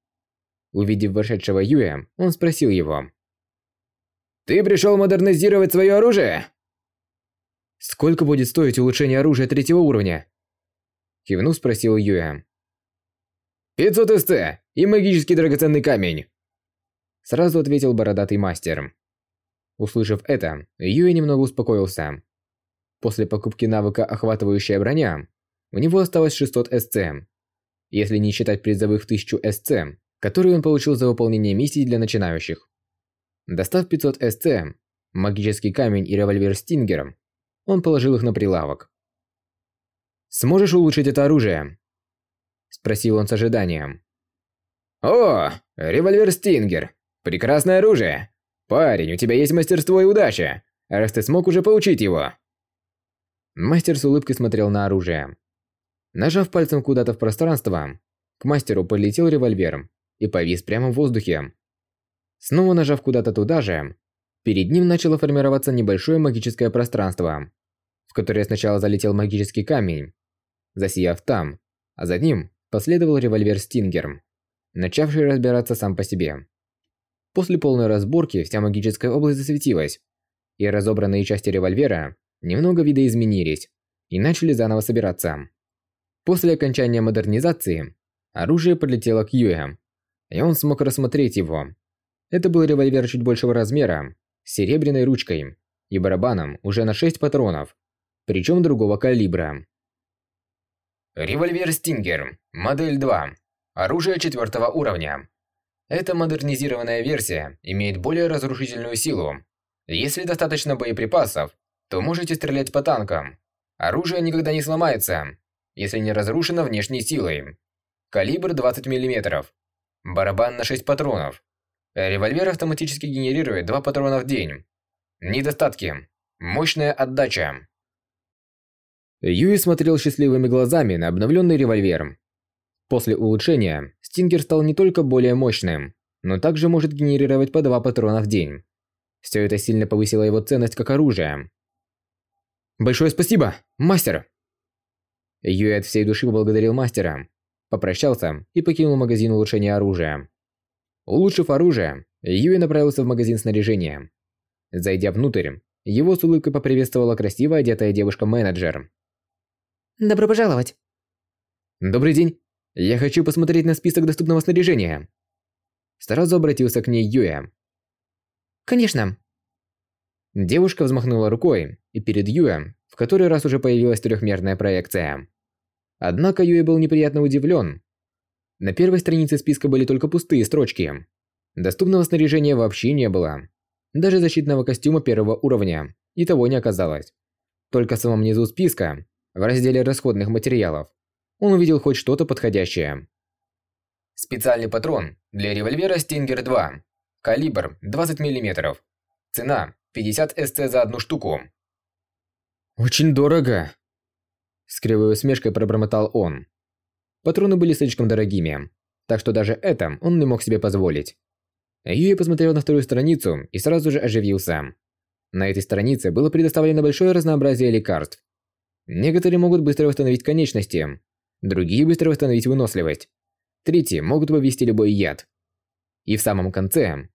Увидев вошедшего Юя, он спросил его. «Ты пришел модернизировать свое оружие?» «Сколько будет стоить улучшение оружия третьего уровня?» Кивнув, спросил Юя. «500 СТ и магический драгоценный камень!» Сразу ответил бородатый мастер. Услышав это, Юя немного успокоился. После покупки навыка «Охватывающая броня» у него осталось 600 СЦ. Если не считать призовых 1000 СЦ, которые он получил за выполнение миссий для начинающих. Достав 500 СЦ, магический камень и револьвер Стингер, он положил их на прилавок. «Сможешь улучшить это оружие?» Спросил он с ожиданием. «О, револьвер Стингер! Прекрасное оружие! Парень, у тебя есть мастерство и удача, раз ты смог уже получить его!» Мастер с улыбкой смотрел на оружие. Нажав пальцем куда-то в пространство, к мастеру полетел револьвер и повис прямо в воздухе. Снова нажав куда-то туда же, перед ним начало формироваться небольшое магическое пространство, в которое сначала залетел магический камень, засияв там, а за ним последовал револьвер Стингер, начавший разбираться сам по себе. После полной разборки вся магическая область засветилась, и разобранные части револьвера немного видоизменились и начали заново собираться. После окончания модернизации оружие подлетело к Юэ, и он смог рассмотреть его. Это был револьвер чуть большего размера, с серебряной ручкой и барабаном уже на 6 патронов, причем другого калибра. Револьвер Стингер, модель 2. Оружие четвертого уровня. Эта модернизированная версия имеет более разрушительную силу. Если достаточно боеприпасов, то можете стрелять по танкам. Оружие никогда не сломается, если не разрушено внешней силой. Калибр 20 мм. Барабан на 6 патронов. Револьвер автоматически генерирует 2 патрона в день. Недостатки. Мощная отдача. Юи смотрел счастливыми глазами на обновленный револьвер. После улучшения, Стингер стал не только более мощным, но также может генерировать по 2 патрона в день. Все это сильно повысило его ценность как оружие. «Большое спасибо, мастер!» Юи от всей души поблагодарил мастера, попрощался и покинул магазин улучшения оружия. Улучшив оружие, Юи направился в магазин снаряжения. Зайдя внутрь, его с улыбкой поприветствовала красиво одетая девушка-менеджер. «Добро пожаловать!» «Добрый день! Я хочу посмотреть на список доступного снаряжения!» Сразу обратился к ней Юэ. «Конечно!» Девушка взмахнула рукой, и перед Юэ в который раз уже появилась трехмерная проекция. Однако Юэ был неприятно удивлен. На первой странице списка были только пустые строчки. Доступного снаряжения вообще не было. Даже защитного костюма первого уровня и того не оказалось. Только в самом низу списка, в разделе расходных материалов, он увидел хоть что-то подходящее. Специальный патрон для револьвера Stinger 2. Калибр 20 мм. Цена 50 СЦ за одну штуку. «Очень дорого!» С кривой усмешкой пробормотал он. Патроны были слишком дорогими, так что даже это он не мог себе позволить. Юи посмотрел на вторую страницу и сразу же оживился. На этой странице было предоставлено большое разнообразие лекарств. Некоторые могут быстро восстановить конечности, другие быстро восстановить выносливость, третьи могут вывести любой яд. И в самом конце...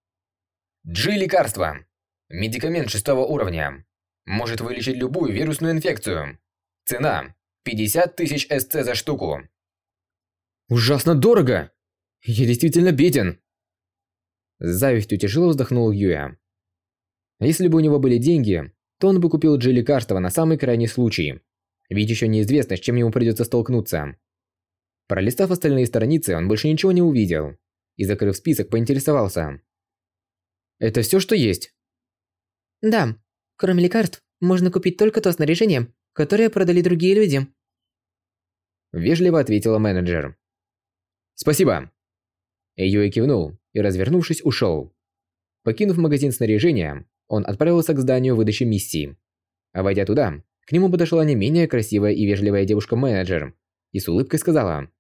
G-лекарство. Медикамент шестого уровня. Может вылечить любую вирусную инфекцию. Цена 50 тысяч СЦ за штуку. Ужасно дорого! Я действительно беден. С завистью тяжело вздохнул Юя. Если бы у него были деньги, то он бы купил Джи лекарства на самый крайний случай. Ведь еще неизвестно, с чем ему придется столкнуться. Пролистав остальные страницы, он больше ничего не увидел. И, закрыв список, поинтересовался. «Это все, что есть?» «Да. Кроме лекарств, можно купить только то снаряжение, которое продали другие люди. Вежливо ответила менеджер. Спасибо. Юэ кивнул и, развернувшись, ушел. Покинув магазин снаряжения, он отправился к зданию выдачи миссии. А войдя туда, к нему подошла не менее красивая и вежливая девушка-менеджер и с улыбкой сказала.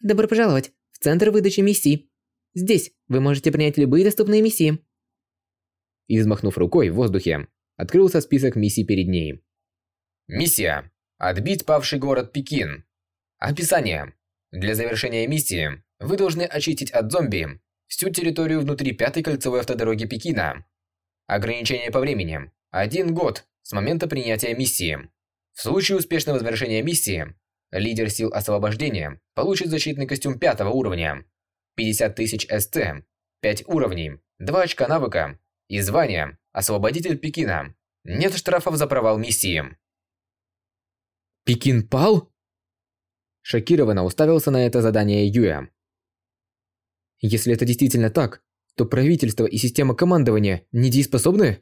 «Добро пожаловать в центр выдачи миссий. Здесь вы можете принять любые доступные миссии и, взмахнув рукой в воздухе, открылся список миссий перед ней. Миссия. Отбить павший город Пекин. Описание. Для завершения миссии вы должны очистить от зомби всю территорию внутри пятой кольцевой автодороги Пекина. Ограничение по времени – один год с момента принятия миссии. В случае успешного завершения миссии, лидер сил освобождения получит защитный костюм пятого уровня, 50 тысяч СТ, 5 уровней, 2 очка навыка и звание «Освободитель Пекина». Нет штрафов за провал миссии. Пекин пал? Шокированно уставился на это задание Юя. Если это действительно так, то правительство и система командования недееспособны?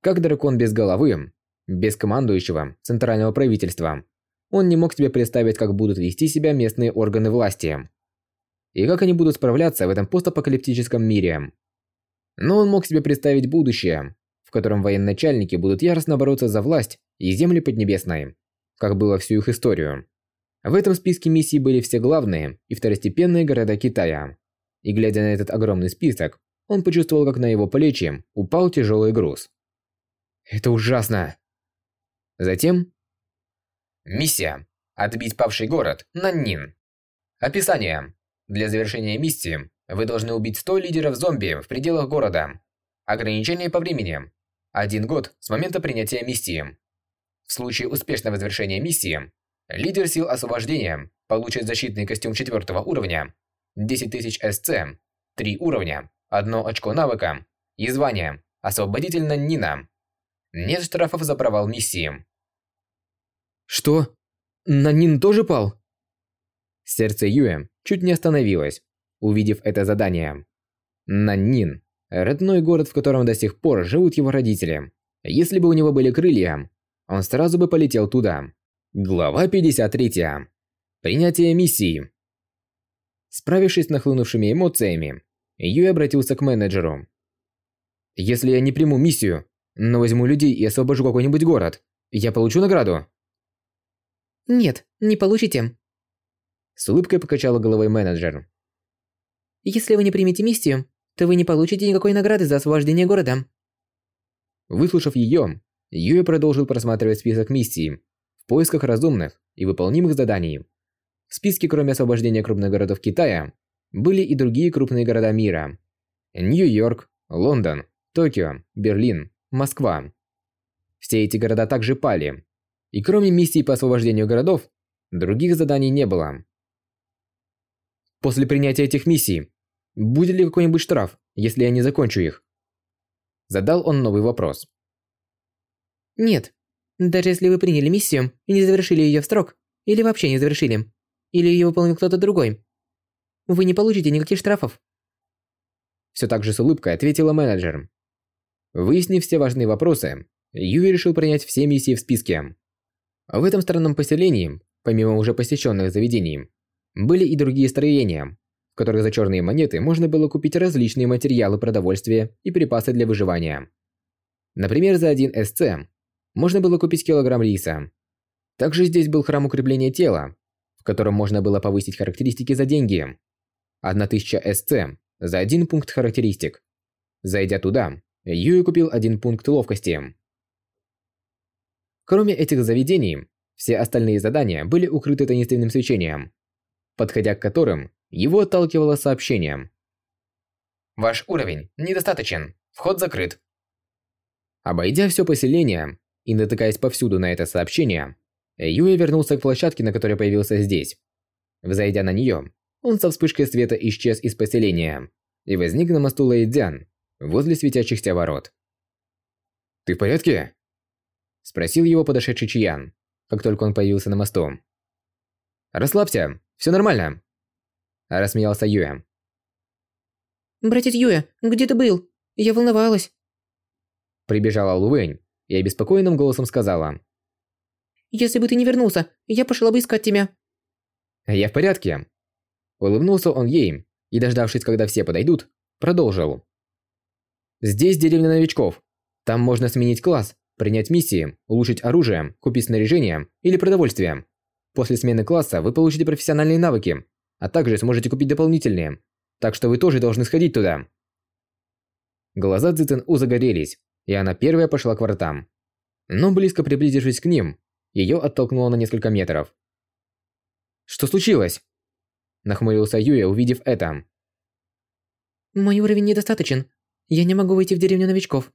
Как дракон без головы, без командующего центрального правительства, он не мог себе представить, как будут вести себя местные органы власти. И как они будут справляться в этом постапокалиптическом мире. Но он мог себе представить будущее, в котором военачальники будут яростно бороться за власть и земли Поднебесной, как было всю их историю. В этом списке миссий были все главные и второстепенные города Китая. И глядя на этот огромный список, он почувствовал, как на его плечи упал тяжелый груз. Это ужасно. Затем... Миссия. Отбить павший город Наннин. Описание. Для завершения миссии вы должны убить 100 лидеров зомби в пределах города. Ограничение по времени. Один год с момента принятия миссии. В случае успешного завершения миссии, Лидер сил освобождения получит защитный костюм четвертого уровня, 10 тысяч СЦ, 3 уровня, 1 очко навыка и звание «Освободитель Наннина». Нет штрафов за провал миссии. Что? Нанин тоже пал? Сердце Юэ чуть не остановилось, увидев это задание. Наннин – родной город, в котором до сих пор живут его родители. Если бы у него были крылья, он сразу бы полетел туда. Глава 53. Принятие миссии. Справившись с нахлынувшими эмоциями, Юй обратился к менеджеру. «Если я не приму миссию, но возьму людей и освобожу какой-нибудь город, я получу награду?» «Нет, не получите». С улыбкой покачала головой менеджер. «Если вы не примете миссию, то вы не получите никакой награды за освобождение города». Выслушав ее, Юй продолжил просматривать список миссий, поисках разумных и выполнимых заданий. В списке, кроме освобождения крупных городов Китая, были и другие крупные города мира. Нью-Йорк, Лондон, Токио, Берлин, Москва. Все эти города также пали. И кроме миссий по освобождению городов, других заданий не было. После принятия этих миссий, будет ли какой-нибудь штраф, если я не закончу их? Задал он новый вопрос. Нет, даже если вы приняли миссию и не завершили ее в срок, или вообще не завершили, или ее выполнил кто-то другой, вы не получите никаких штрафов. Все так же с улыбкой ответила менеджер. Выяснив все важные вопросы, Юи решил принять все миссии в списке. В этом странном поселении, помимо уже посещенных заведений, были и другие строения, в которых за черные монеты можно было купить различные материалы продовольствия и припасы для выживания. Например, за один СЦ можно было купить килограмм риса. Также здесь был храм укрепления тела, в котором можно было повысить характеристики за деньги. 1000 СЦ за один пункт характеристик. Зайдя туда, Юи купил один пункт ловкости. Кроме этих заведений, все остальные задания были укрыты таинственным свечением, подходя к которым его отталкивало сообщение. Ваш уровень недостаточен. Вход закрыт. Обойдя все поселение, и натыкаясь повсюду на это сообщение, Юя вернулся к площадке, на которой появился здесь. Взойдя на нее, он со вспышкой света исчез из поселения и возник на мосту Лэйдзян, возле светящихся ворот. «Ты в порядке?» Спросил его подошедший Чиян, как только он появился на мосту. «Расслабься, все нормально!» Рассмеялся Юя. «Братец Юя, где ты был? Я волновалась!» Прибежала Луэнь и обеспокоенным голосом сказала. «Если бы ты не вернулся, я пошла бы искать тебя». «Я в порядке». Улыбнулся он ей и, дождавшись, когда все подойдут, продолжил. «Здесь деревня новичков. Там можно сменить класс, принять миссии, улучшить оружие, купить снаряжение или продовольствие. После смены класса вы получите профессиональные навыки, а также сможете купить дополнительные. Так что вы тоже должны сходить туда». Глаза Цзитэн У загорелись, и она первая пошла к воротам. Но близко приблизившись к ним, ее оттолкнуло на несколько метров. Что случилось? Нахмурился Юя, увидев это. Мой уровень недостаточен. Я не могу выйти в деревню новичков.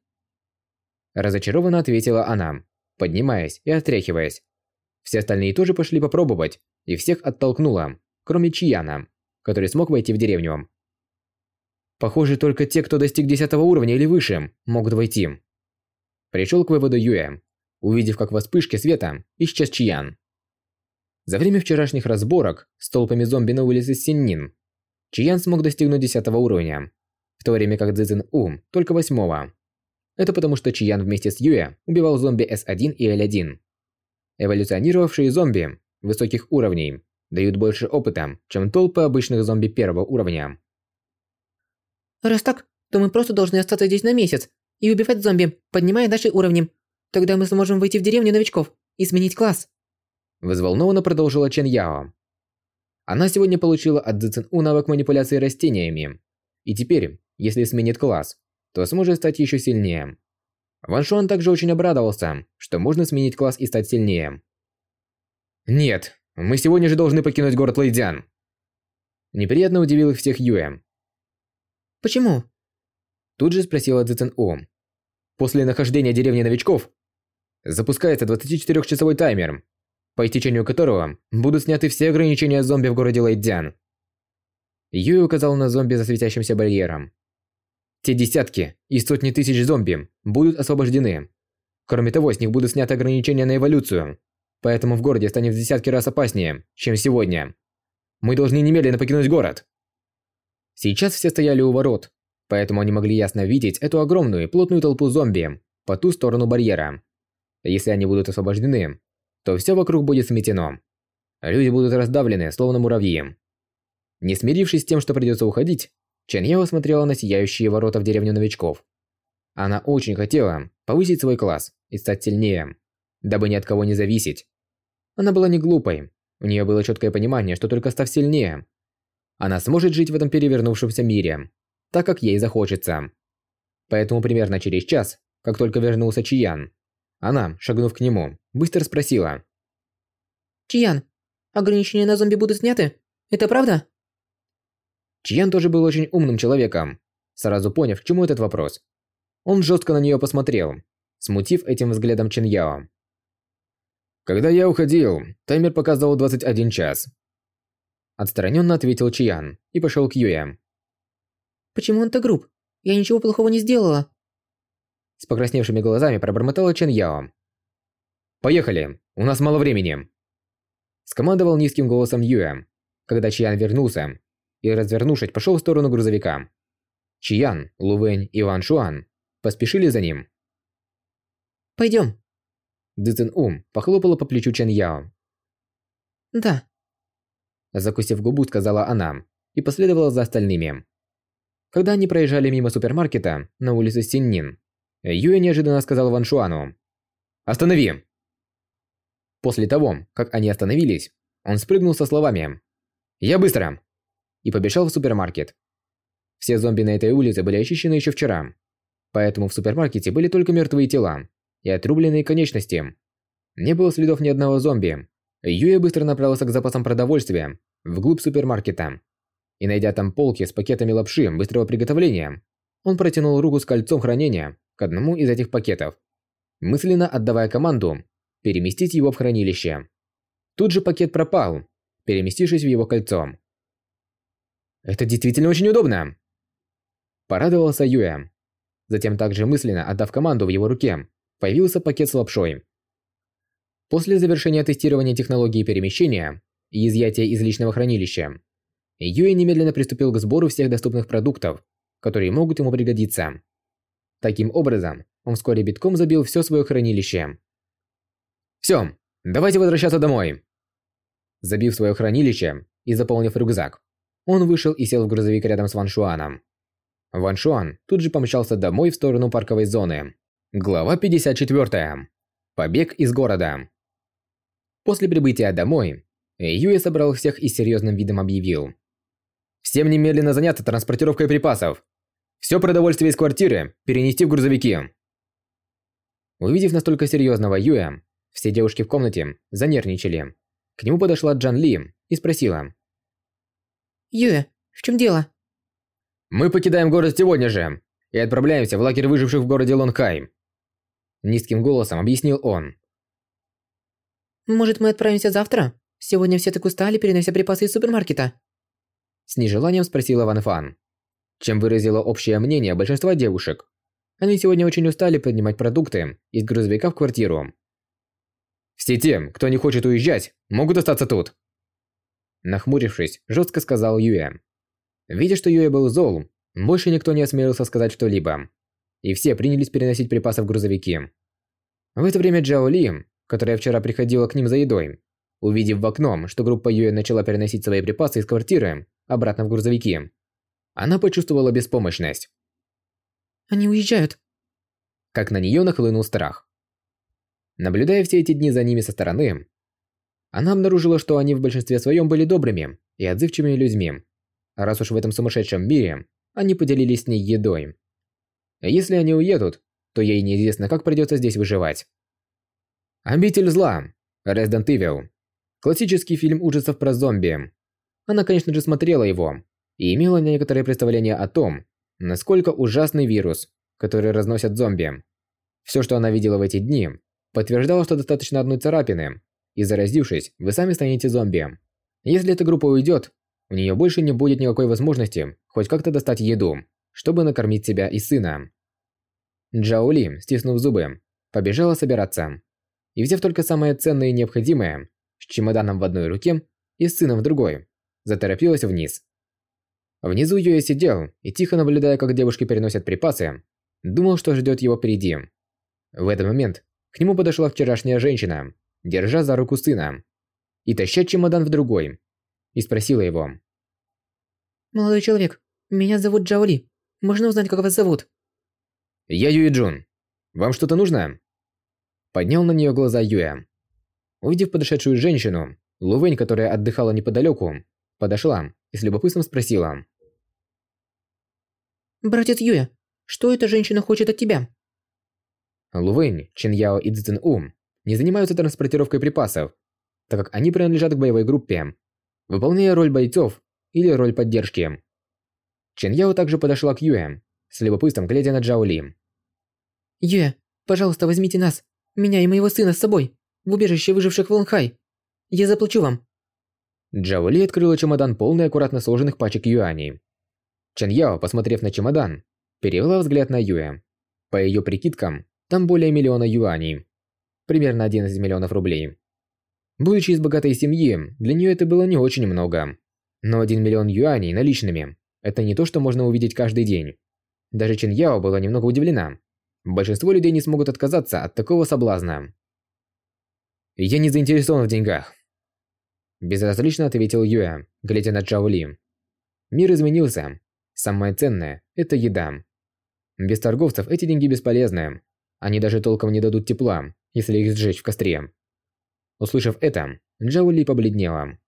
Разочарованно ответила она, поднимаясь и отряхиваясь. Все остальные тоже пошли попробовать, и всех оттолкнула, кроме Чияна, который смог войти в деревню. Похоже, только те, кто достиг 10 уровня или выше, могут войти. Пришел к выводу Юэ, увидев, как во вспышке света исчез Чиян. За время вчерашних разборок с толпами зомби на улице Синнин, Чиян смог достигнуть 10 уровня, в то время как Цзин У только 8. Это потому, что Чиян вместе с Юэ убивал зомби С1 и Л1. Эволюционировавшие зомби высоких уровней дают больше опыта, чем толпы обычных зомби первого уровня. Раз так, то мы просто должны остаться здесь на месяц и убивать зомби, поднимая наши уровни. Тогда мы сможем выйти в деревню новичков и сменить класс. Взволнованно продолжила Чен Яо. Она сегодня получила от Цзин У навык манипуляции растениями. И теперь, если сменит класс, то сможет стать еще сильнее. Ван Шуан также очень обрадовался, что можно сменить класс и стать сильнее. «Нет, мы сегодня же должны покинуть город Лэйдян!» Неприятно удивил их всех Юэ. Почему? Тут же спросила Цзэн У. После нахождения деревни новичков запускается 24-часовой таймер, по истечению которого будут сняты все ограничения зомби в городе Лэйдзян. Юй указал на зомби за светящимся барьером. Те десятки и сотни тысяч зомби будут освобождены. Кроме того, с них будут сняты ограничения на эволюцию, поэтому в городе станет в десятки раз опаснее, чем сегодня. Мы должны немедленно покинуть город. Сейчас все стояли у ворот, поэтому они могли ясно видеть эту огромную и плотную толпу зомби по ту сторону барьера. Если они будут освобождены, то все вокруг будет сметено. Люди будут раздавлены, словно муравьи. Не смирившись с тем, что придется уходить, Чен Яо смотрела на сияющие ворота в деревню новичков. Она очень хотела повысить свой класс и стать сильнее, дабы ни от кого не зависеть. Она была не глупой, у нее было четкое понимание, что только став сильнее, она сможет жить в этом перевернувшемся мире, так как ей захочется. Поэтому примерно через час, как только вернулся Чиян, она, шагнув к нему, быстро спросила. «Чиян, ограничения на зомби будут сняты? Это правда?» Чиян тоже был очень умным человеком, сразу поняв, к чему этот вопрос. Он жестко на нее посмотрел, смутив этим взглядом Чин Яо. Когда я уходил, таймер показывал 21 час. Отстраненно ответил Чиян и пошел к Юе. «Почему он так груб? Я ничего плохого не сделала». С покрасневшими глазами пробормотала Чен Яо. «Поехали, у нас мало времени!» Скомандовал низким голосом Юэ, когда Чиян вернулся и, развернувшись, пошел в сторону грузовика. Чиян, Лувэнь и Ван Шуан поспешили за ним. Пойдем. Цзэн Ум похлопала по плечу Чен Яо. Да. Закусив губу, сказала она и последовала за остальными. Когда они проезжали мимо супермаркета на улице Синнин, Юэ неожиданно сказал Ван Шуану. «Останови!» После того, как они остановились, он спрыгнул со словами «Я быстро!» и побежал в супермаркет. Все зомби на этой улице были очищены еще вчера, поэтому в супермаркете были только мертвые тела и отрубленные конечности. Не было следов ни одного зомби. Юя быстро направился к запасам продовольствия вглубь супермаркета. И найдя там полки с пакетами лапши быстрого приготовления, он протянул руку с кольцом хранения к одному из этих пакетов, мысленно отдавая команду переместить его в хранилище. Тут же пакет пропал, переместившись в его кольцо. Это действительно очень удобно. Порадовался Юэ. Затем также мысленно отдав команду в его руке, появился пакет с лапшой. После завершения тестирования технологии перемещения и изъятия из личного хранилища, Юэ немедленно приступил к сбору всех доступных продуктов, которые могут ему пригодиться. Таким образом, он вскоре битком забил все свое хранилище. Все, давайте возвращаться домой. Забив свое хранилище и заполнив рюкзак, он вышел и сел в грузовик рядом с Ван Шуаном. Ван Шуан тут же помчался домой в сторону парковой зоны. Глава 54. Побег из города. После прибытия домой, Юэ собрал всех и серьезным видом объявил. «Всем немедленно заняться транспортировкой припасов. Все продовольствие из квартиры перенести в грузовики». Увидев настолько серьезного Юэ, все девушки в комнате занервничали. К нему подошла Джан Ли и спросила. Юэ, в чем дело? «Мы покидаем город сегодня же и отправляемся в лагерь выживших в городе Лонхайм», низким голосом объяснил он. Может, мы отправимся завтра? Сегодня все так устали, перенося припасы из супермаркета. С нежеланием спросила Ван Фан, чем выразила общее мнение большинства девушек. Они сегодня очень устали поднимать продукты из грузовика в квартиру. Все те, кто не хочет уезжать, могут остаться тут. Нахмурившись, жестко сказал Юэ. Видя, что Юэ был зол, больше никто не осмелился сказать что-либо. И все принялись переносить припасы в грузовики. В это время Джао Ли, которая вчера приходила к ним за едой, увидев в окно, что группа Юэ начала переносить свои припасы из квартиры обратно в грузовики, она почувствовала беспомощность. Они уезжают. Как на нее нахлынул страх. Наблюдая все эти дни за ними со стороны, она обнаружила, что они в большинстве своем были добрыми и отзывчивыми людьми. А раз уж в этом сумасшедшем мире они поделились с ней едой. Если они уедут, то ей неизвестно, как придется здесь выживать. Обитель зла. Resident Evil. Классический фильм ужасов про зомби. Она, конечно же, смотрела его и имела некоторое представление о том, насколько ужасный вирус, который разносят зомби. Все, что она видела в эти дни, подтверждало, что достаточно одной царапины, и заразившись, вы сами станете зомби. Если эта группа уйдет, у нее больше не будет никакой возможности хоть как-то достать еду, чтобы накормить себя и сына. Джао Ли, стиснув зубы, побежала собираться. И взяв только самое ценное и необходимое, с чемоданом в одной руке и с сыном в другой, заторопилась вниз. Внизу Юэ сидел и, тихо наблюдая, как девушки переносят припасы, думал, что ждет его впереди. В этот момент к нему подошла вчерашняя женщина держа за руку сына, и таща чемодан в другой, и спросила его. «Молодой человек, меня зовут Джаули. Можно узнать, как вас зовут?» «Я Юи Джун. Вам что-то нужно?» Поднял на нее глаза Юэ. Увидев подошедшую женщину, Лувень, которая отдыхала неподалеку, подошла и с любопытством спросила. «Братец Юэ, что эта женщина хочет от тебя?» Лувень, Яо и Цзин У не занимаются транспортировкой припасов, так как они принадлежат к боевой группе, выполняя роль бойцов или роль поддержки. Чен Яо также подошла к Юэ, с любопытством глядя на Джао Ли. «Юэ, пожалуйста, возьмите нас, меня и моего сына с собой, в убежище выживших в Лонхай. Я заплачу вам». Джао Ли открыла чемодан, полный аккуратно сложенных пачек юаней. Чен Яо, посмотрев на чемодан, перевела взгляд на Юэ. По ее прикидкам, там более миллиона юаней примерно 11 миллионов рублей. Будучи из богатой семьи, для нее это было не очень много. Но 1 миллион юаней наличными – это не то, что можно увидеть каждый день. Даже Чин Яо была немного удивлена. Большинство людей не смогут отказаться от такого соблазна. «Я не заинтересован в деньгах», – безразлично ответил Юэ, глядя на Чао Ли. Мир изменился. Самое ценное – это еда. Без торговцев эти деньги бесполезны. Они даже толком не дадут тепла, если их сжечь в костре. Услышав это, Джао Ли побледнела.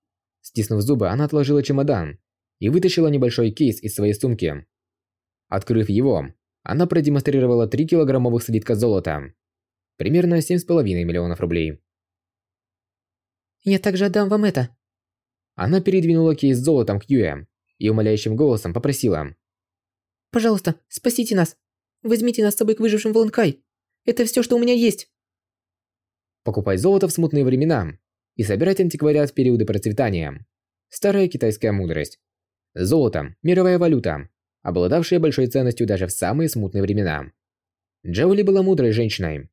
Стиснув зубы, она отложила чемодан и вытащила небольшой кейс из своей сумки. Открыв его, она продемонстрировала 3 килограммовых слитка золота. Примерно 7,5 миллионов рублей. «Я также отдам вам это». Она передвинула кейс с золотом к Юэ и умоляющим голосом попросила. «Пожалуйста, спасите нас. Возьмите нас с собой к выжившим в Ланкай. Это все, что у меня есть» покупать золото в смутные времена и собирать антиквариат в периоды процветания. Старая китайская мудрость. Золото – мировая валюта, обладавшая большой ценностью даже в самые смутные времена. Джоули была мудрой женщиной,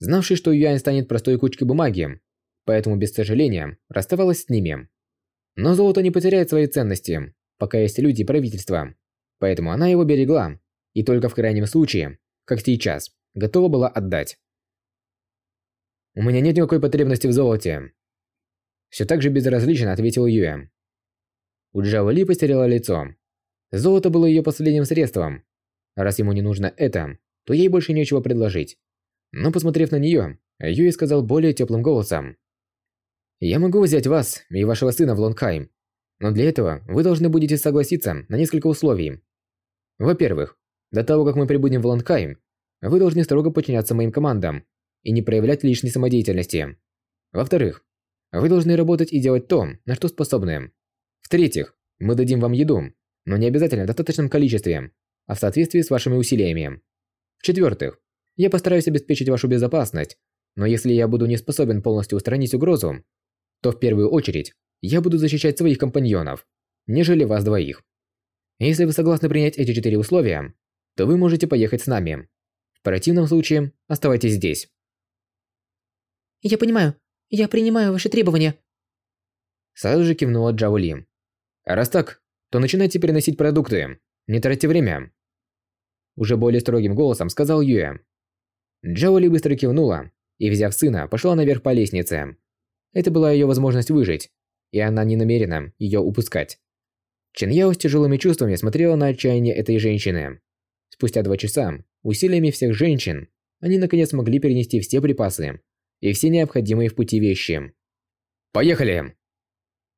знавшей, что юань станет простой кучкой бумаги, поэтому без сожаления расставалась с ними. Но золото не потеряет своей ценности, пока есть люди и правительство, поэтому она его берегла и только в крайнем случае, как сейчас, готова была отдать. У меня нет никакой потребности в золоте. Все так же безразлично ответил Юэ. У Джао Ли потеряла лицо. Золото было ее последним средством. Раз ему не нужно это, то ей больше нечего предложить. Но посмотрев на нее, Юэ сказал более теплым голосом. «Я могу взять вас и вашего сына в Лонгхайм, но для этого вы должны будете согласиться на несколько условий. Во-первых, до того, как мы прибудем в Лонгхайм, вы должны строго подчиняться моим командам и не проявлять лишней самодеятельности. Во-вторых, Вы должны работать и делать то, на что способны. В-третьих, мы дадим вам еду, но не обязательно в достаточном количестве, а в соответствии с вашими усилиями. В-четвертых, я постараюсь обеспечить вашу безопасность, но если я буду не способен полностью устранить угрозу, то в первую очередь я буду защищать своих компаньонов, нежели вас двоих. Если вы согласны принять эти четыре условия, то вы можете поехать с нами. В противном случае оставайтесь здесь. Я понимаю. Я принимаю ваши требования. Сразу же кивнула Джао Ли. Раз так, то начинайте переносить продукты. Не тратьте время. Уже более строгим голосом сказал Юэ. Джао Ли быстро кивнула и, взяв сына, пошла наверх по лестнице. Это была ее возможность выжить, и она не намерена ее упускать. Чин Яо с тяжелыми чувствами смотрела на отчаяние этой женщины. Спустя два часа, усилиями всех женщин, они наконец смогли перенести все припасы и все необходимые в пути вещи. «Поехали!»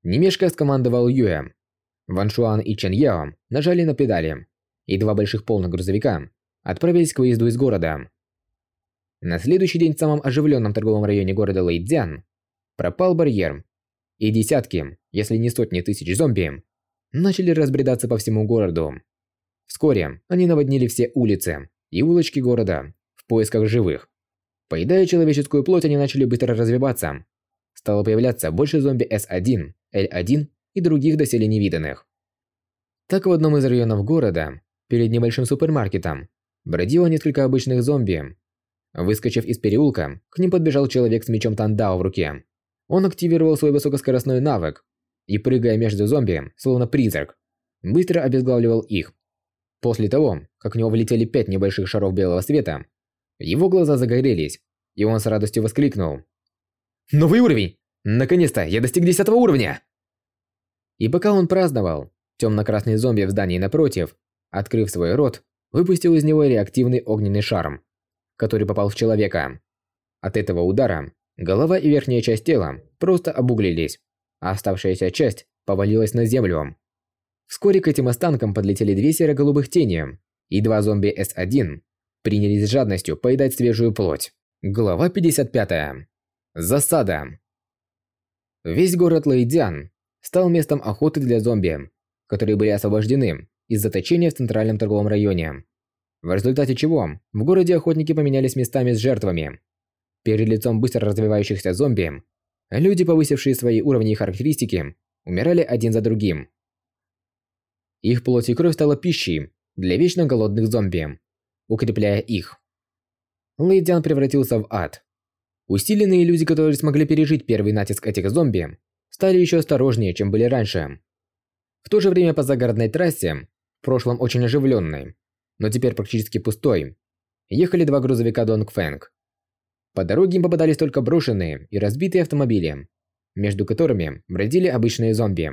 Немешко скомандовал Юэ. Ван Шуан и Чен Яо нажали на педали, и два больших полных грузовика отправились к выезду из города. На следующий день в самом оживленном торговом районе города Лэйдзян пропал барьер, и десятки, если не сотни тысяч зомби начали разбредаться по всему городу. Вскоре они наводнили все улицы и улочки города в поисках живых. Поедая человеческую плоть, они начали быстро развиваться. Стало появляться больше зомби С1, Л1 и других доселе невиданных. Так в одном из районов города, перед небольшим супермаркетом, бродило несколько обычных зомби. Выскочив из переулка, к ним подбежал человек с мечом Тандао в руке. Он активировал свой высокоскоростной навык и, прыгая между зомби, словно призрак, быстро обезглавливал их. После того, как в него влетели пять небольших шаров белого света, его глаза загорелись, и он с радостью воскликнул. «Новый уровень! Наконец-то я достиг десятого уровня!» И пока он праздновал, темно-красный зомби в здании напротив, открыв свой рот, выпустил из него реактивный огненный шарм, который попал в человека. От этого удара голова и верхняя часть тела просто обуглились а оставшаяся часть повалилась на землю. Вскоре к этим останкам подлетели две серо-голубых тени, и два зомби С1 принялись с жадностью поедать свежую плоть. Глава 55. Засада. Весь город Лэйдзян стал местом охоты для зомби, которые были освобождены из заточения в центральном торговом районе. В результате чего в городе охотники поменялись местами с жертвами. Перед лицом быстро развивающихся зомби Люди, повысившие свои уровни и характеристики, умирали один за другим. Их плоть и кровь стала пищей для вечно голодных зомби, укрепляя их. Лэйдян превратился в ад. Усиленные люди, которые смогли пережить первый натиск этих зомби, стали еще осторожнее, чем были раньше. В то же время по загородной трассе, в прошлом очень оживленной, но теперь практически пустой, ехали два грузовика Донг Фэнг. По дороге им попадались только брошенные и разбитые автомобили, между которыми бродили обычные зомби.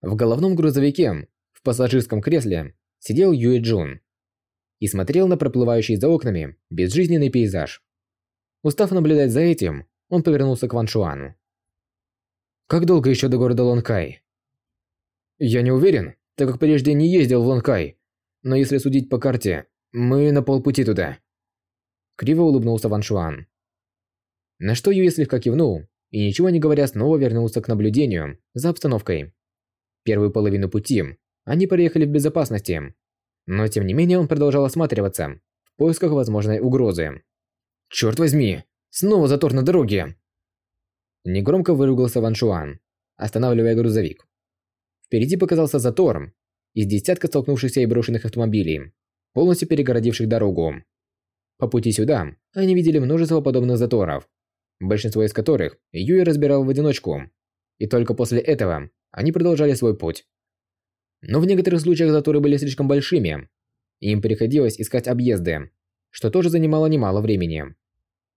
В головном грузовике, в пассажирском кресле, сидел Юэ Джун и смотрел на проплывающий за окнами безжизненный пейзаж. Устав наблюдать за этим, он повернулся к Ван Шуану. «Как долго еще до города Лонкай?» «Я не уверен, так как прежде не ездил в Лонкай, но если судить по карте, мы на полпути туда». Криво улыбнулся Ван Шуан. На что Юи слегка кивнул и, ничего не говоря, снова вернулся к наблюдению за обстановкой. Первую половину пути они проехали в безопасности, но тем не менее он продолжал осматриваться в поисках возможной угрозы. «Черт возьми! Снова затор на дороге!» Негромко выругался Ван Шуан, останавливая грузовик. Впереди показался затор из десятка столкнувшихся и брошенных автомобилей, полностью перегородивших дорогу. По пути сюда они видели множество подобных заторов, большинство из которых Юй разбирал в одиночку, и только после этого они продолжали свой путь. Но в некоторых случаях заторы были слишком большими, и им приходилось искать объезды, что тоже занимало немало времени.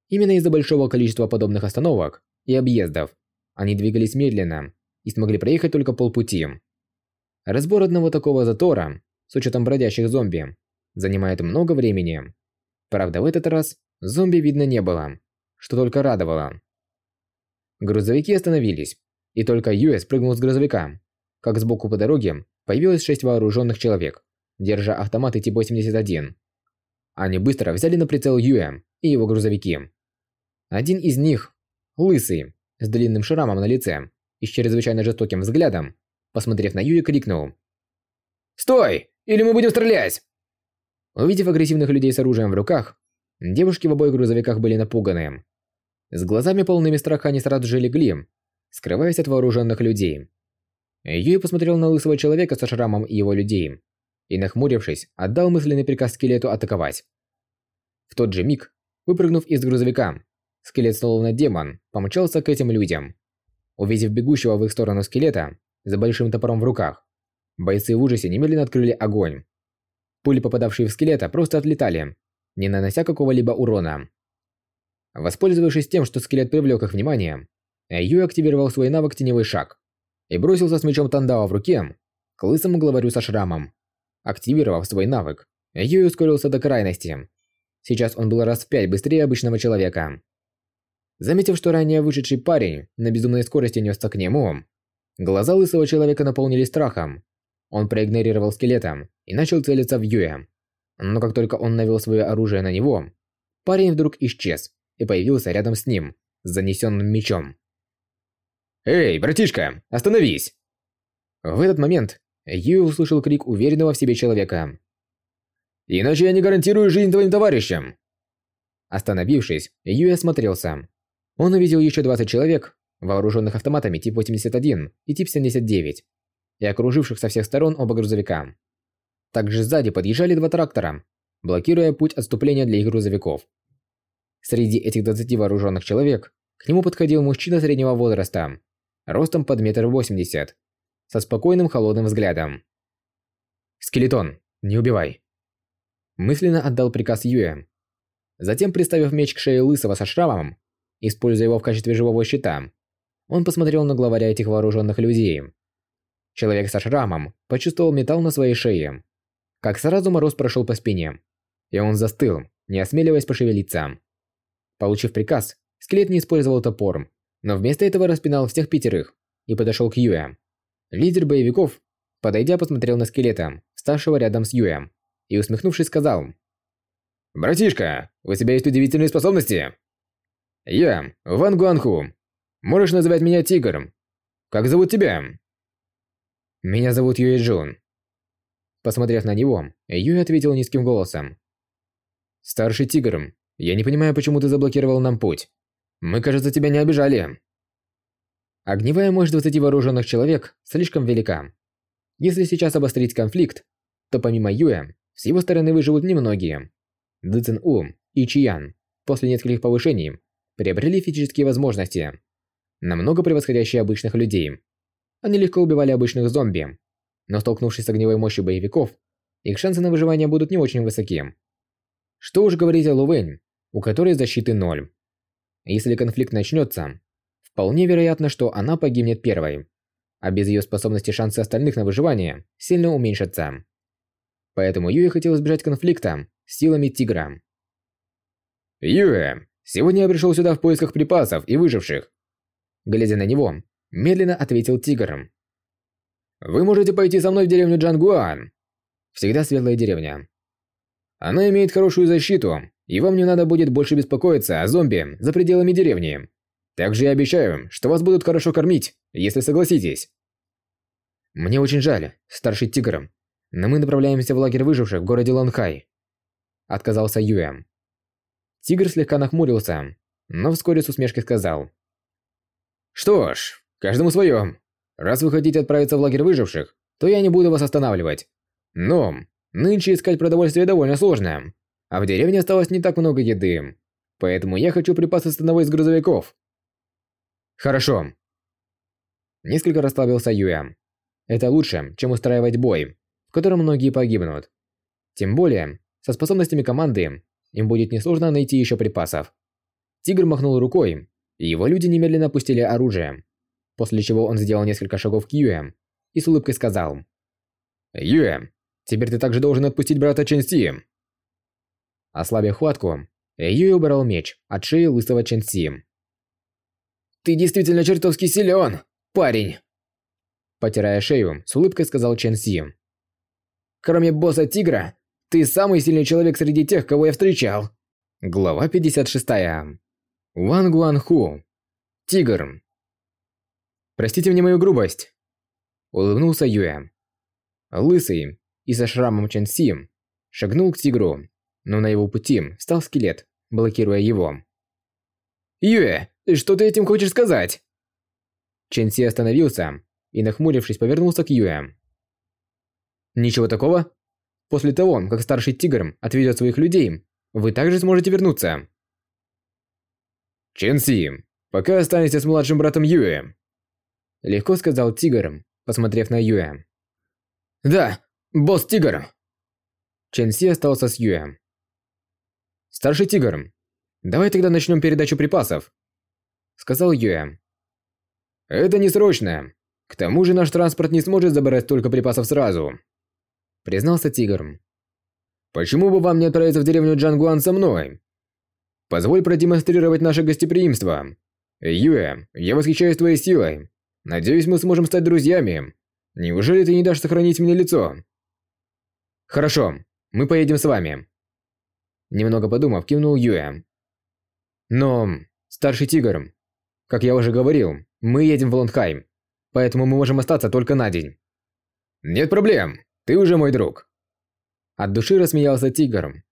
Именно из-за большого количества подобных остановок и объездов они двигались медленно и смогли проехать только полпути. Разбор одного такого затора, с учетом бродящих зомби, занимает много времени. Правда, в этот раз зомби видно не было что только радовало. Грузовики остановились, и только Юэс прыгнул с грузовика, как сбоку по дороге появилось шесть вооруженных человек, держа автоматы Т-81. Они быстро взяли на прицел Юэ и его грузовики. Один из них, лысый, с длинным шрамом на лице и с чрезвычайно жестоким взглядом, посмотрев на Юи, крикнул. «Стой! Или мы будем стрелять!» Увидев агрессивных людей с оружием в руках, девушки в обоих грузовиках были напуганы. С глазами полными страха они сразу же легли, скрываясь от вооруженных людей. Юи посмотрел на лысого человека со шрамом и его людей, и, нахмурившись, отдал мысленный приказ скелету атаковать. В тот же миг, выпрыгнув из грузовика, скелет, словно демон, помчался к этим людям. Увидев бегущего в их сторону скелета, за большим топором в руках, бойцы в ужасе немедленно открыли огонь. Пули, попадавшие в скелета, просто отлетали, не нанося какого-либо урона. Воспользовавшись тем, что скелет привлек их внимание, Юй активировал свой навык «Теневой шаг» и бросился с мечом Тандао в руке к лысому главарю со шрамом. Активировав свой навык, Юй ускорился до крайности. Сейчас он был раз в пять быстрее обычного человека. Заметив, что ранее вышедший парень на безумной скорости несся к нему, глаза лысого человека наполнились страхом. Он проигнорировал скелета и начал целиться в Юя. Но как только он навел свое оружие на него, парень вдруг исчез и появился рядом с ним, с занесенным мечом. «Эй, братишка, остановись!» В этот момент Юй услышал крик уверенного в себе человека. «Иначе я не гарантирую жизнь твоим товарищам!» Остановившись, Юй осмотрелся. Он увидел еще 20 человек, вооруженных автоматами тип 81 и тип 79, и окруживших со всех сторон оба грузовика. Также сзади подъезжали два трактора, блокируя путь отступления для их грузовиков. Среди этих 20 вооруженных человек к нему подходил мужчина среднего возраста, ростом под метр восемьдесят, со спокойным холодным взглядом. «Скелетон, не убивай!» Мысленно отдал приказ Юэ. Затем, приставив меч к шее Лысого со шрамом, используя его в качестве живого щита, он посмотрел на главаря этих вооруженных людей. Человек со шрамом почувствовал металл на своей шее. Как сразу мороз прошел по спине, и он застыл, не осмеливаясь пошевелиться. Получив приказ, скелет не использовал топор, но вместо этого распинал всех пятерых и подошел к Юэ. Лидер боевиков, подойдя, посмотрел на скелета, ставшего рядом с Юэ, и усмехнувшись сказал. «Братишка, у тебя есть удивительные способности!» «Я Ван Гуанху. Можешь называть меня Тигром. Как зовут тебя?» «Меня зовут Юэ Джун». Посмотрев на него, Юэ ответил низким голосом. «Старший Тигр, я не понимаю, почему ты заблокировал нам путь. Мы, кажется, тебя не обижали». Огневая мощь 20 вооруженных человек слишком велика. Если сейчас обострить конфликт, то помимо Юэ, с его стороны выживут немногие. Дэцин У и Чиян после нескольких повышений приобрели физические возможности, намного превосходящие обычных людей. Они легко убивали обычных зомби, но столкнувшись с огневой мощью боевиков, их шансы на выживание будут не очень высоки. Что уж говорить о Лувэнь, у которой защиты ноль. Если конфликт начнется, вполне вероятно, что она погибнет первой, а без ее способности шансы остальных на выживание сильно уменьшатся. Поэтому Юэ хотел избежать конфликта с силами Тигра. «Юэ, сегодня я пришел сюда в поисках припасов и выживших». Глядя на него, медленно ответил Тигр. «Вы можете пойти со мной в деревню Джангуан». Всегда светлая деревня. Она имеет хорошую защиту, и вам не надо будет больше беспокоиться о зомби за пределами деревни. Также я обещаю, что вас будут хорошо кормить, если согласитесь. Мне очень жаль, старший тигр, но мы направляемся в лагерь выживших в городе Ланхай. Отказался Юэм. Тигр слегка нахмурился, но вскоре с усмешкой сказал. Что ж, каждому свое. Раз вы хотите отправиться в лагерь выживших, то я не буду вас останавливать. Но нынче искать продовольствие довольно сложно а в деревне осталось не так много еды. Поэтому я хочу припасы с одного из грузовиков. Хорошо. Несколько расслабился Юя. Это лучше, чем устраивать бой, в котором многие погибнут. Тем более, со способностями команды им будет несложно найти еще припасов. Тигр махнул рукой, и его люди немедленно опустили оружие. После чего он сделал несколько шагов к Юэ и с улыбкой сказал. «Юэ, теперь ты также должен отпустить брата Ченси. Ослабив хватку, Юй убрал меч от шеи лысого Ченси. «Ты действительно чертовски силен, парень!» Потирая шею, с улыбкой сказал Ченси. «Кроме босса Тигра, ты самый сильный человек среди тех, кого я встречал!» Глава 56. Ван Гуан Ху. Тигр. Простите мне мою грубость. Улыбнулся Юэ. Лысый и со шрамом Чен Си шагнул к тигру, но на его пути встал скелет, блокируя его. «Юэ, что ты этим хочешь сказать?» Чен Си остановился и, нахмурившись, повернулся к Юэ. «Ничего такого? После того, как старший тигр отведет своих людей, вы также сможете вернуться». «Чен Си, пока останешься с младшим братом Юэ», легко сказал тигр, посмотрев на Юэ. «Да, босс тигр!» Чен Си остался с Юэ. «Старший тигр, давай тогда начнем передачу припасов», сказал Юэ. «Это не срочно. К тому же наш транспорт не сможет забрать столько припасов сразу», признался тигр. «Почему бы вам не отправиться в деревню Джангуан со мной? Позволь продемонстрировать наше гостеприимство. Юэ, я восхищаюсь твоей силой. Надеюсь, мы сможем стать друзьями. Неужели ты не дашь сохранить мне лицо?» «Хорошо, мы поедем с вами». Немного подумав, кивнул Юэ. «Но, старший тигр, как я уже говорил, мы едем в Лондхайм, поэтому мы можем остаться только на день». «Нет проблем, ты уже мой друг». От души рассмеялся тигр.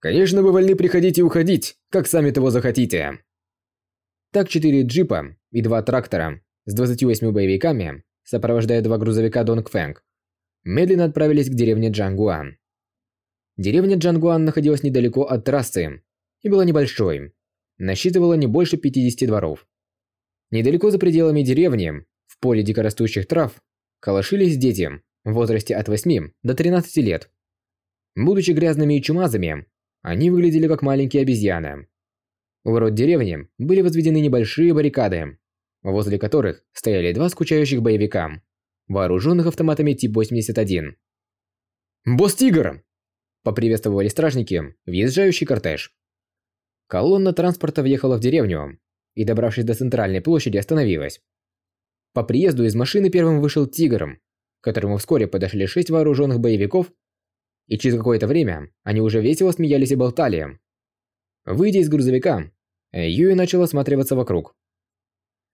«Конечно, вы вольны приходить и уходить, как сами того захотите». Так четыре джипа и два трактора с 28 боевиками, сопровождая два грузовика Донг Фэнг, медленно отправились к деревне Джангуан. Деревня Джангуан находилась недалеко от трассы и была небольшой, насчитывала не больше 50 дворов. Недалеко за пределами деревни, в поле дикорастущих трав, колошились дети в возрасте от 8 до 13 лет. Будучи грязными и чумазами, они выглядели как маленькие обезьяны. У ворот деревни были возведены небольшие баррикады, возле которых стояли два скучающих боевика, вооруженных автоматами тип 81. «Босс Тигр!» – поприветствовали стражники въезжающий кортеж. Колонна транспорта въехала в деревню и, добравшись до центральной площади, остановилась. По приезду из машины первым вышел Тигр, которому вскоре подошли шесть вооруженных боевиков, и через какое-то время они уже весело смеялись и болтали. Выйдя из грузовика, Юэ начал осматриваться вокруг.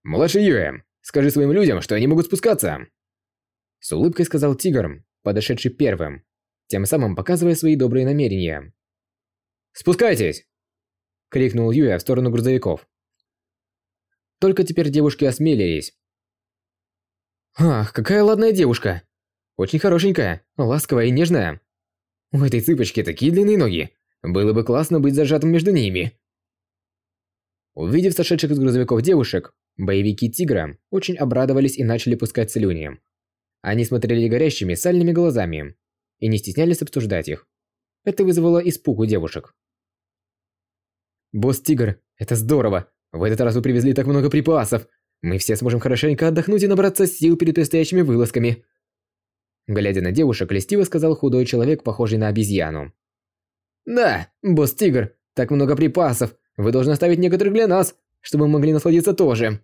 «Младший Юэ, скажи своим людям, что они могут спускаться!» С улыбкой сказал Тигр, подошедший первым, тем самым показывая свои добрые намерения. «Спускайтесь!» – крикнул Юэ в сторону грузовиков. Только теперь девушки осмелились. «Ах, какая ладная девушка! Очень хорошенькая, ласковая и нежная. У этой цыпочки такие длинные ноги. Было бы классно быть зажатым между ними». Увидев сошедших из грузовиков девушек, боевики Тигра очень обрадовались и начали пускать слюни. Они смотрели горящими сальными глазами и не стеснялись обсуждать их. Это вызвало испуг у девушек. «Босс Тигр, это здорово! В этот раз вы привезли так много припасов! Мы все сможем хорошенько отдохнуть и набраться сил перед предстоящими вылазками!» Глядя на девушек, льстиво сказал худой человек, похожий на обезьяну. «Да, босс Тигр, так много припасов! Вы должны оставить некоторых для нас, чтобы мы могли насладиться тоже!»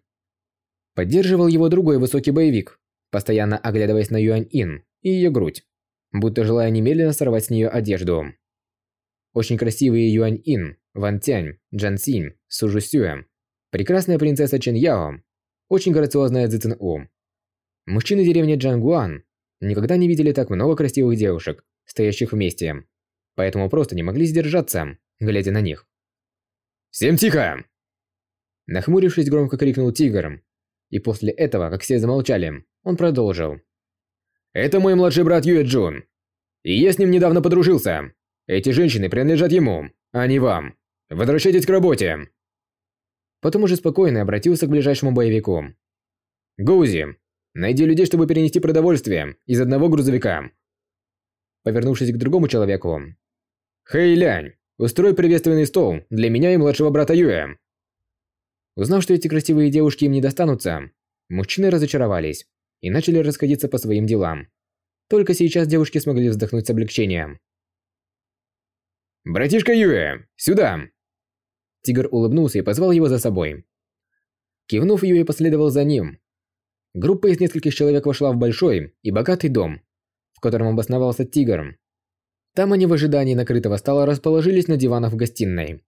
Поддерживал его другой высокий боевик, постоянно оглядываясь на Юань Ин и ее грудь, будто желая немедленно сорвать с нее одежду. Очень красивые Юань Ин, Ван Тянь, Джан Синь, Су Жу Сюэ, прекрасная принцесса Чен Яо, очень грациозная Цзи Цин У. Мужчины деревни Джангуан никогда не видели так много красивых девушек, стоящих вместе, поэтому просто не могли сдержаться, глядя на них. «Всем тихо!» Нахмурившись, громко крикнул Тигр. И после этого, как все замолчали, он продолжил. «Это мой младший брат Юэ Джун. И я с ним недавно подружился. Эти женщины принадлежат ему, а не вам. Возвращайтесь к работе!» Потом уже спокойно обратился к ближайшему боевику. «Гоузи, найди людей, чтобы перенести продовольствие из одного грузовика». Повернувшись к другому человеку. «Хэй, Лянь, Устрой приветственный стол для меня и младшего брата Юэ. Узнав, что эти красивые девушки им не достанутся, мужчины разочаровались и начали расходиться по своим делам. Только сейчас девушки смогли вздохнуть с облегчением. «Братишка Юэ, сюда!» Тигр улыбнулся и позвал его за собой. Кивнув, Юэ последовал за ним. Группа из нескольких человек вошла в большой и богатый дом, в котором обосновался Тигр. Там они в ожидании накрытого стола расположились на диванах в гостиной.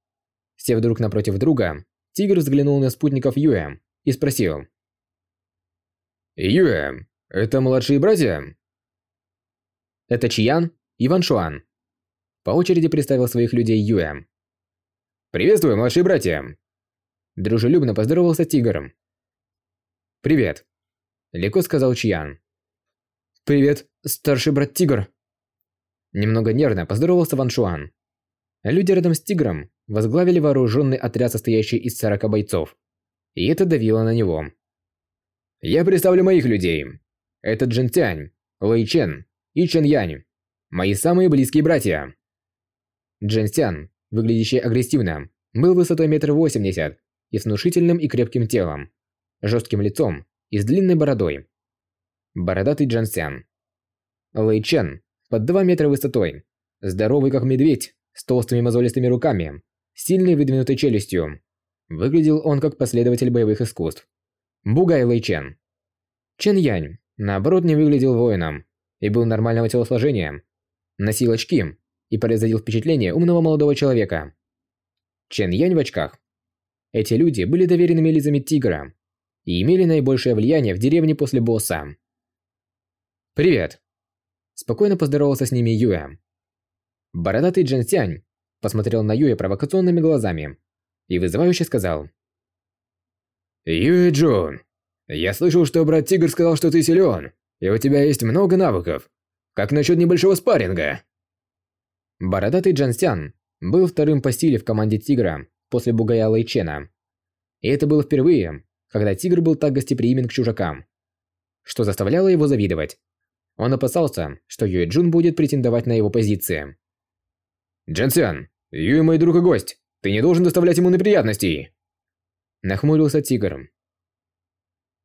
Сев друг напротив друга, Тигр взглянул на спутников Юэ и спросил. Юэ, это младшие братья? Это Чиян и Ван Шуан. По очереди представил своих людей Юэ. Приветствую, младшие братья. Дружелюбно поздоровался Тигр. Привет. Легко сказал Чиян. Привет, старший брат Тигр. Немного нервно поздоровался Ван Шуан. Люди рядом с Тигром возглавили вооруженный отряд, состоящий из 40 бойцов. И это давило на него. Я представлю моих людей. Это Джин Тянь, Лэй Чен и Чен Янь. Мои самые близкие братья. Джин Тянь, выглядящий агрессивно, был высотой метр восемьдесят и с внушительным и крепким телом, жестким лицом и с длинной бородой. Бородатый Джан Сян. Лэй Чен, под 2 метра высотой, здоровый как медведь, с толстыми мозолистыми руками, сильной выдвинутой челюстью. Выглядел он как последователь боевых искусств. Бугай Лэй Чен. Чен Янь, наоборот, не выглядел воином и был нормального телосложения. Носил очки и производил впечатление умного молодого человека. Чен Янь в очках. Эти люди были доверенными лицами Тигра и имели наибольшее влияние в деревне после босса. «Привет!» Спокойно поздоровался с ними Юэ. Бородатый Джен Сянь посмотрел на Юэ провокационными глазами и вызывающе сказал. «Юэ Джун, я слышал, что брат Тигр сказал, что ты силен, и у тебя есть много навыков. Как насчет небольшого спарринга?» Бородатый Джан Сян был вторым по силе в команде Тигра после Бугая Лэйчена. И это было впервые, когда Тигр был так гостеприимен к чужакам, что заставляло его завидовать. Он опасался, что Юэ Джун будет претендовать на его позиции. «Джансян, Юэ мой друг и гость, ты не должен доставлять ему неприятностей!» Нахмурился Тигр.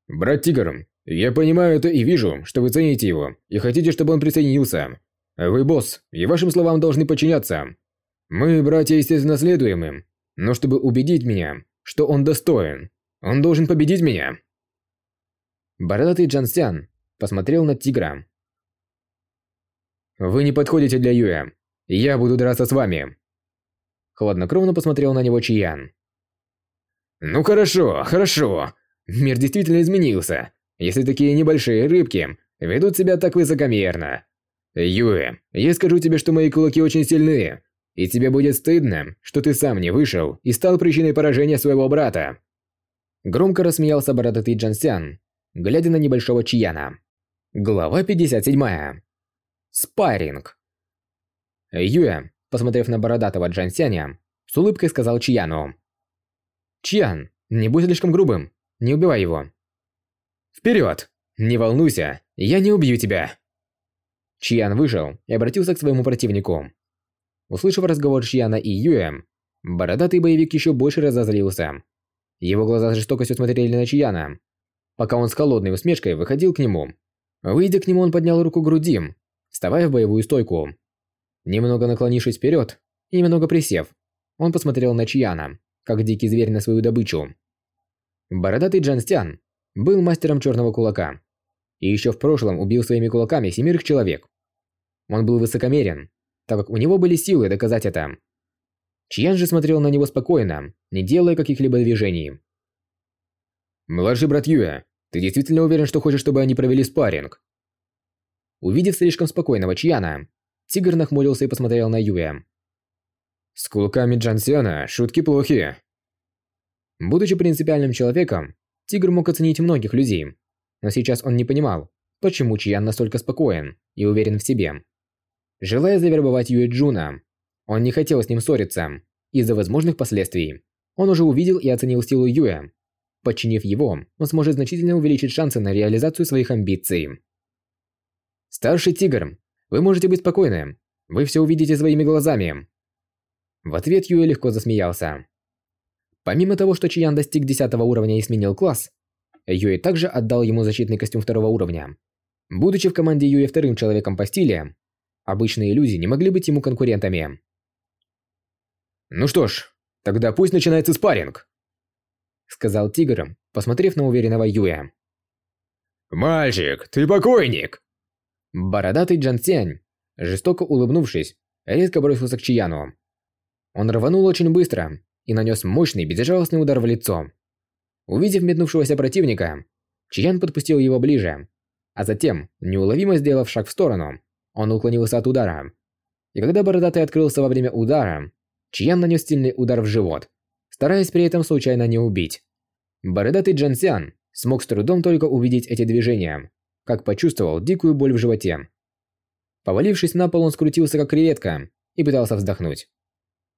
«Брат Тигр, я понимаю это и вижу, что вы цените его, и хотите, чтобы он присоединился. Вы босс, и вашим словам должны подчиняться. Мы, братья, естественно, следуем им, но чтобы убедить меня, что он достоин, он должен победить меня». Бородатый Джансян посмотрел на Тигра. «Вы не подходите для Юя. Я буду драться с вами». Хладнокровно посмотрел на него Чиян. «Ну хорошо, хорошо. Мир действительно изменился, если такие небольшие рыбки ведут себя так высокомерно. Юэ, я скажу тебе, что мои кулаки очень сильные, и тебе будет стыдно, что ты сам не вышел и стал причиной поражения своего брата». Громко рассмеялся бородатый Джансян, глядя на небольшого Чияна. Глава 57. Спарринг. Юэ, посмотрев на бородатого Джансяня, с улыбкой сказал Чияну. «Чиян, не будь слишком грубым, не убивай его». «Вперед! Не волнуйся, я не убью тебя!» Чиян вышел и обратился к своему противнику. Услышав разговор Чияна и Юэ, бородатый боевик еще больше разозлился. Его глаза с жестокостью смотрели на Чияна, пока он с холодной усмешкой выходил к нему. Выйдя к нему, он поднял руку к груди, вставая в боевую стойку. Немного наклонившись вперед и немного присев, он посмотрел на Чияна, как дикий зверь на свою добычу. Бородатый Джанстян был мастером черного кулака и еще в прошлом убил своими кулаками семерых человек. Он был высокомерен, так как у него были силы доказать это. Чьян же смотрел на него спокойно, не делая каких-либо движений. «Младший брат Юэ, ты действительно уверен, что хочешь, чтобы они провели спарринг?» Увидев слишком спокойного Чьяна, Тигр нахмурился и посмотрел на Юэ. «С кулаками Джансяна шутки плохи». Будучи принципиальным человеком, Тигр мог оценить многих людей, но сейчас он не понимал, почему Чьян настолько спокоен и уверен в себе. Желая завербовать Юэ Джуна, он не хотел с ним ссориться из-за возможных последствий. Он уже увидел и оценил силу Юэ. Подчинив его, он сможет значительно увеличить шансы на реализацию своих амбиций. «Старший тигр, вы можете быть спокойны. Вы все увидите своими глазами». В ответ Юэ легко засмеялся. Помимо того, что Чиян достиг 10 уровня и сменил класс, Юэ также отдал ему защитный костюм второго уровня. Будучи в команде Юэ вторым человеком по стиле, обычные люди не могли быть ему конкурентами. «Ну что ж, тогда пусть начинается спарринг», — сказал Тигр, посмотрев на уверенного Юя. «Мальчик, ты покойник!» Бородатый Джан Цянь, жестоко улыбнувшись, резко бросился к Чияну. Он рванул очень быстро и нанес мощный безжалостный удар в лицо. Увидев метнувшегося противника, Чиян подпустил его ближе, а затем, неуловимо сделав шаг в сторону, он уклонился от удара. И когда Бородатый открылся во время удара, Чиян нанес сильный удар в живот, стараясь при этом случайно не убить. Бородатый Джансян смог с трудом только увидеть эти движения, как почувствовал дикую боль в животе. Повалившись на пол, он скрутился как креветка и пытался вздохнуть.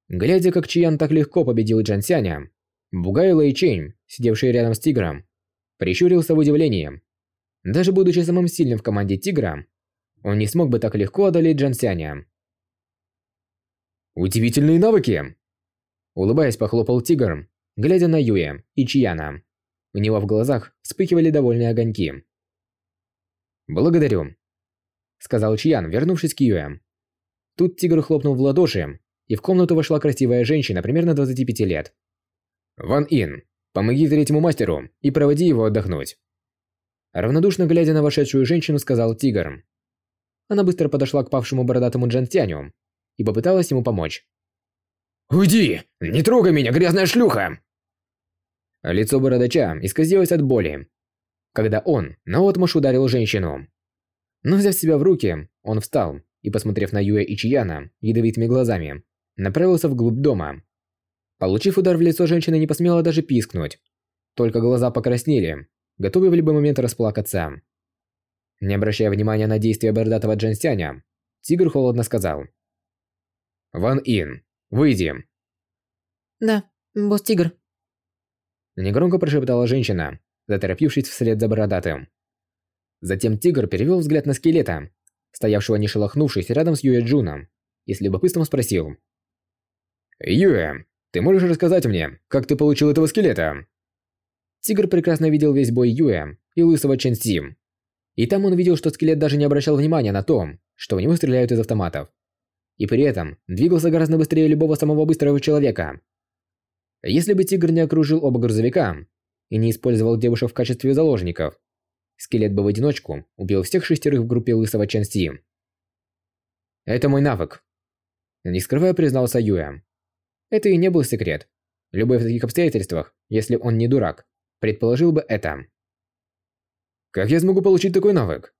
Глядя, как Чиян так легко победил Джансяня, Бугай Лэйчэнь, сидевший рядом с Тигром, прищурился в удивлении. Даже будучи самым сильным в команде Тигра, он не смог бы так легко одолеть Джансяня. Удивительные навыки! Улыбаясь, похлопал Тигр, глядя на Юэ и Чияна. У него в глазах вспыхивали довольные огоньки. «Благодарю», — сказал Чиян, вернувшись к Юэ. Тут Тигр хлопнул в ладоши, и в комнату вошла красивая женщина примерно 25 лет. «Ван Ин, помоги третьему мастеру и проводи его отдохнуть». Равнодушно глядя на вошедшую женщину, сказал Тигр. Она быстро подошла к павшему бородатому Джантяню и попыталась ему помочь. «Уйди! Не трогай меня, грязная шлюха!» Лицо бородача исказилось от боли, когда он наотмашь ударил женщину. Но взяв себя в руки, он встал и, посмотрев на Юэ и Чияна ядовитыми глазами, направился вглубь дома. Получив удар в лицо, женщина не посмела даже пискнуть. Только глаза покраснели, готовые в любой момент расплакаться. Не обращая внимания на действия бородатого Джансяня, Тигр холодно сказал. «Ван Ин, выйди!» «Да, босс Тигр». Негромко прошептала женщина, заторопившись вслед за бородатым. Затем Тигр перевел взгляд на скелета, стоявшего не шелохнувшись рядом с Юэ Джуном, и с любопытством спросил. «Юэ, ты можешь рассказать мне, как ты получил этого скелета?» Тигр прекрасно видел весь бой Юэ и лысого Чен Си. И там он видел, что скелет даже не обращал внимания на то, что в него стреляют из автоматов. И при этом двигался гораздо быстрее любого самого быстрого человека. Если бы Тигр не окружил оба грузовика и не использовал девушек в качестве заложников, скелет бы в одиночку убил всех шестерых в группе лысого Чен Си. «Это мой навык», – не скрывая признался Юэ. Это и не был секрет. Любой в таких обстоятельствах, если он не дурак, предположил бы это. «Как я смогу получить такой навык?»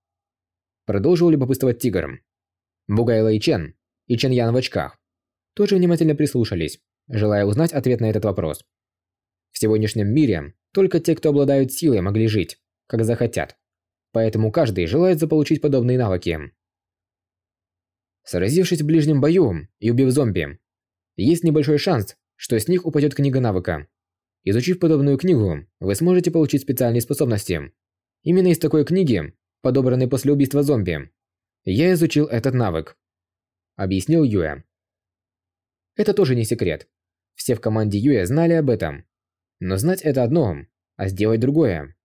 Продолжил любопытствовать Тигр. Бугай Лэй Чен и Чен Ян в очках тоже внимательно прислушались, желая узнать ответ на этот вопрос. В сегодняшнем мире только те, кто обладают силой, могли жить, как захотят. Поэтому каждый желает заполучить подобные навыки. Сразившись в ближнем бою и убив зомби, есть небольшой шанс, что с них упадет книга навыка. Изучив подобную книгу, вы сможете получить специальные способности. Именно из такой книги, подобранной после убийства зомби, я изучил этот навык. Объяснил Юэ. Это тоже не секрет. Все в команде Юэ знали об этом. Но знать это одно, а сделать другое.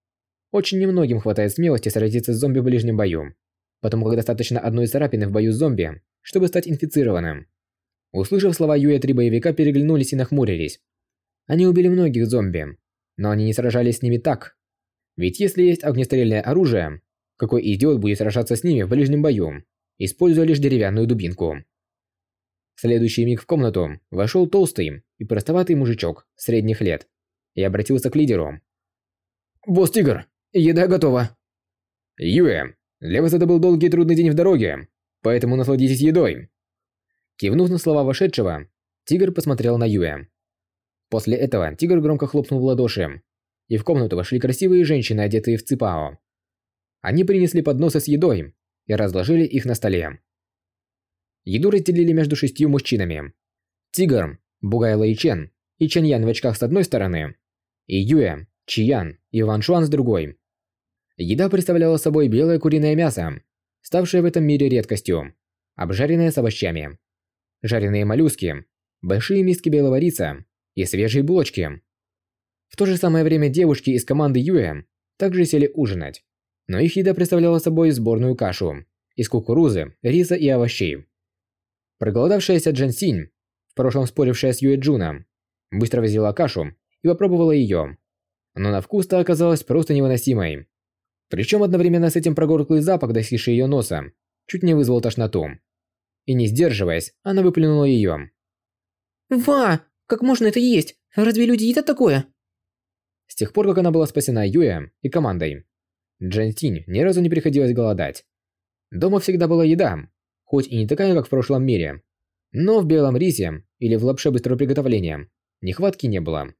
Очень немногим хватает смелости сразиться с зомби в ближнем бою, потому как достаточно одной царапины в бою с зомби, чтобы стать инфицированным. Услышав слова Юя, три боевика переглянулись и нахмурились. Они убили многих зомби, но они не сражались с ними так. Ведь если есть огнестрельное оружие, какой идиот будет сражаться с ними в ближнем бою, используя лишь деревянную дубинку? В следующий миг в комнату вошел толстый и простоватый мужичок средних лет и обратился к лидеру. «Босс Тигр, еда готова!» «Юэ, для вас это был долгий и трудный день в дороге, поэтому насладитесь едой!» Кивнув на слова вошедшего, Тигр посмотрел на Юэ. После этого Тигр громко хлопнул в ладоши, и в комнату вошли красивые женщины, одетые в ципао. Они принесли подносы с едой и разложили их на столе. Еду разделили между шестью мужчинами. Тигр, Бугай Лэйчен и Чен Ян в очках с одной стороны, и Юэ, Чиян и Ван Шуан с другой. Еда представляла собой белое куриное мясо, ставшее в этом мире редкостью, обжаренное с овощами жареные моллюски, большие миски белого риса и свежие булочки. В то же самое время девушки из команды Юэ также сели ужинать, но их еда представляла собой сборную кашу из кукурузы, риса и овощей. Проголодавшаяся Джан Синь, в прошлом спорившая с Юэ Джуна, быстро взяла кашу и попробовала ее. Но на вкус-то оказалась просто невыносимой. Причем одновременно с этим прогорклый запах, достигший ее носа, чуть не вызвал тошноту и не сдерживаясь, она выплюнула ее. «Ва! Как можно это есть? Разве люди едят такое?» С тех пор, как она была спасена Юэ и командой, Джан Синь ни разу не приходилось голодать. Дома всегда была еда, хоть и не такая, как в прошлом мире. Но в белом рисе или в лапше быстрого приготовления нехватки не было.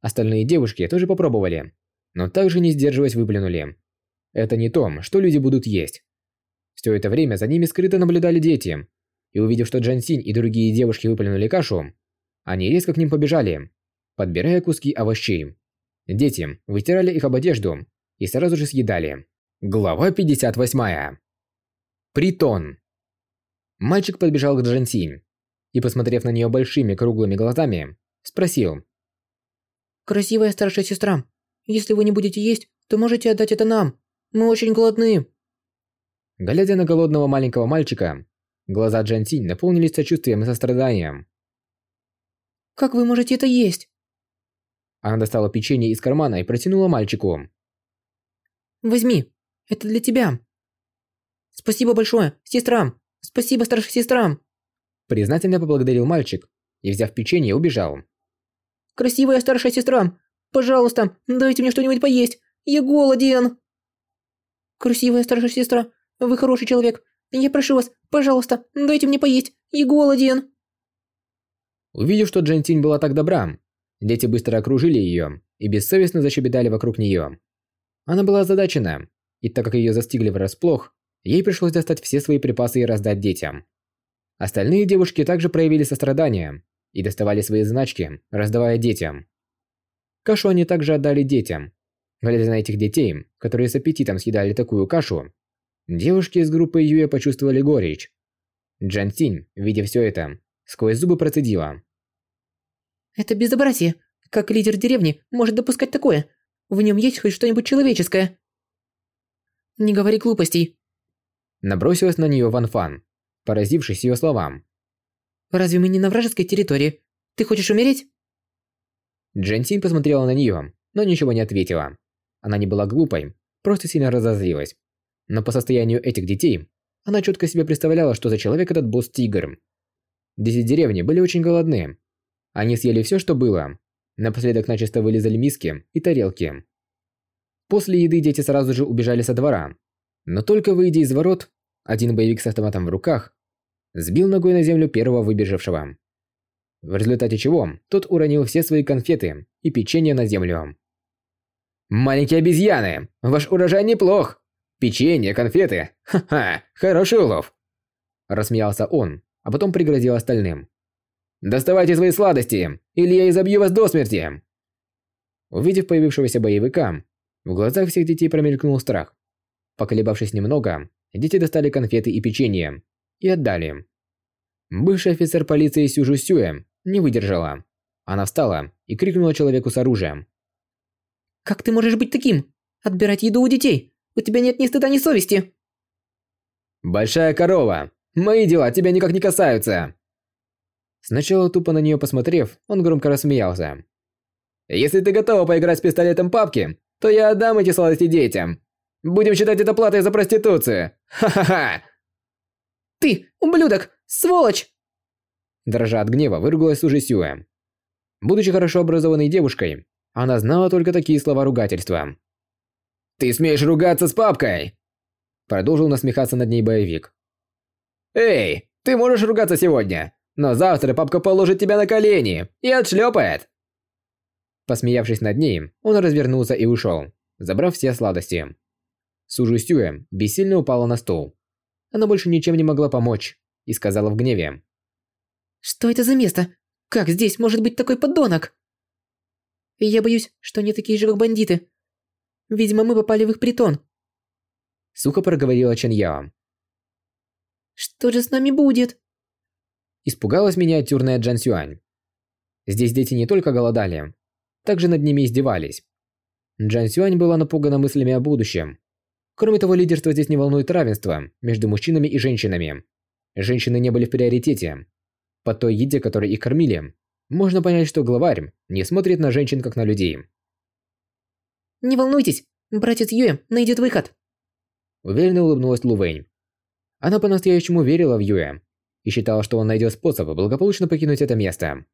Остальные девушки тоже попробовали, но также не сдерживаясь выплюнули. Это не то, что люди будут есть. Все это время за ними скрыто наблюдали дети, и увидев, что Джан Синь и другие девушки выплюнули кашу, они резко к ним побежали, подбирая куски овощей. Дети вытирали их об одежду и сразу же съедали. Глава 58. Притон. Мальчик подбежал к Джансинь и, посмотрев на нее большими круглыми глазами, спросил. «Красивая старшая сестра, если вы не будете есть, то можете отдать это нам. Мы очень голодны». Глядя на голодного маленького мальчика, глаза Джансинь наполнились сочувствием и состраданием. «Как вы можете это есть?» Она достала печенье из кармана и протянула мальчику. «Возьми, это для тебя». «Спасибо большое, сестрам! Спасибо старшим сестрам!» Признательно поблагодарил мальчик и, взяв печенье, убежал. «Красивая старшая сестра! Пожалуйста, дайте мне что-нибудь поесть! Я голоден!» «Красивая старшая сестра, вы хороший человек. Я прошу вас, пожалуйста, дайте мне поесть! Я голоден!» Увидев, что Джентинь была так добра, дети быстро окружили ее и бессовестно защебетали вокруг нее. Она была озадачена, и так как ее застигли врасплох, ей пришлось достать все свои припасы и раздать детям. Остальные девушки также проявили сострадание и доставали свои значки, раздавая детям. Кашу они также отдали детям. Глядя на этих детей, которые с аппетитом съедали такую кашу, девушки из группы Юя почувствовали горечь. Джан Синь, видя все это, сквозь зубы процедила. «Это безобразие. Как лидер деревни может допускать такое? В нем есть хоть что-нибудь человеческое?» «Не говори глупостей». Набросилась на нее Ван Фан, поразившись ее словам. «Разве мы не на вражеской территории? Ты хочешь умереть?» Джентин посмотрела на нее, но ничего не ответила. Она не была глупой, просто сильно разозлилась. Но по состоянию этих детей, она четко себе представляла, что за человек этот босс-тигр. Дети деревни были очень голодны. Они съели все, что было. Напоследок начисто вылезали миски и тарелки. После еды дети сразу же убежали со двора. Но только выйдя из ворот, один боевик с автоматом в руках сбил ногой на землю первого выбежавшего. В результате чего тот уронил все свои конфеты и печенье на землю. «Маленькие обезьяны! Ваш урожай неплох! Печенье, конфеты! Ха-ха! Хороший улов!» Рассмеялся он, а потом пригрозил остальным. «Доставайте свои сладости, или я изобью вас до смерти!» Увидев появившегося боевика, в глазах всех детей промелькнул страх. Поколебавшись немного, дети достали конфеты и печенье и отдали. Бывший офицер полиции Сюжу Сюэ не выдержала. Она встала и крикнула человеку с оружием. «Как ты можешь быть таким? Отбирать еду у детей? У тебя нет ни стыда, ни совести!» «Большая корова! Мои дела тебя никак не касаются!» Сначала тупо на нее посмотрев, он громко рассмеялся. «Если ты готова поиграть с пистолетом папки, то я отдам эти сладости детям. Будем считать это платой за проституцию. Ха-ха-ха!» «Ты, ублюдок! Сволочь!» Дрожа от гнева, выругалась уже Сюэ. Будучи хорошо образованной девушкой, она знала только такие слова ругательства. «Ты смеешь ругаться с папкой?» Продолжил насмехаться над ней боевик. «Эй, ты можешь ругаться сегодня, но завтра папка положит тебя на колени и отшлепает!» Посмеявшись над ней, он развернулся и ушел, забрав все сладости. Сужу Сюэ бессильно упала на стол. Она больше ничем не могла помочь и сказала в гневе. «Что это за место? Как здесь может быть такой подонок?» «Я боюсь, что они такие же, как бандиты. Видимо, мы попали в их притон». Сухо проговорила Яо. «Что же с нами будет?» Испугалась миниатюрная Джан Сюань. Здесь дети не только голодали, также над ними издевались. Джан Сюань была напугана мыслями о будущем. Кроме того, лидерство здесь не волнует равенство между мужчинами и женщинами. Женщины не были в приоритете. По той еде, которой их кормили, можно понять, что главарь не смотрит на женщин как на людей. «Не волнуйтесь, братец Юэ найдет выход!» Уверенно улыбнулась Лувэнь. Она по-настоящему верила в Юэ и считала, что он найдет способ благополучно покинуть это место.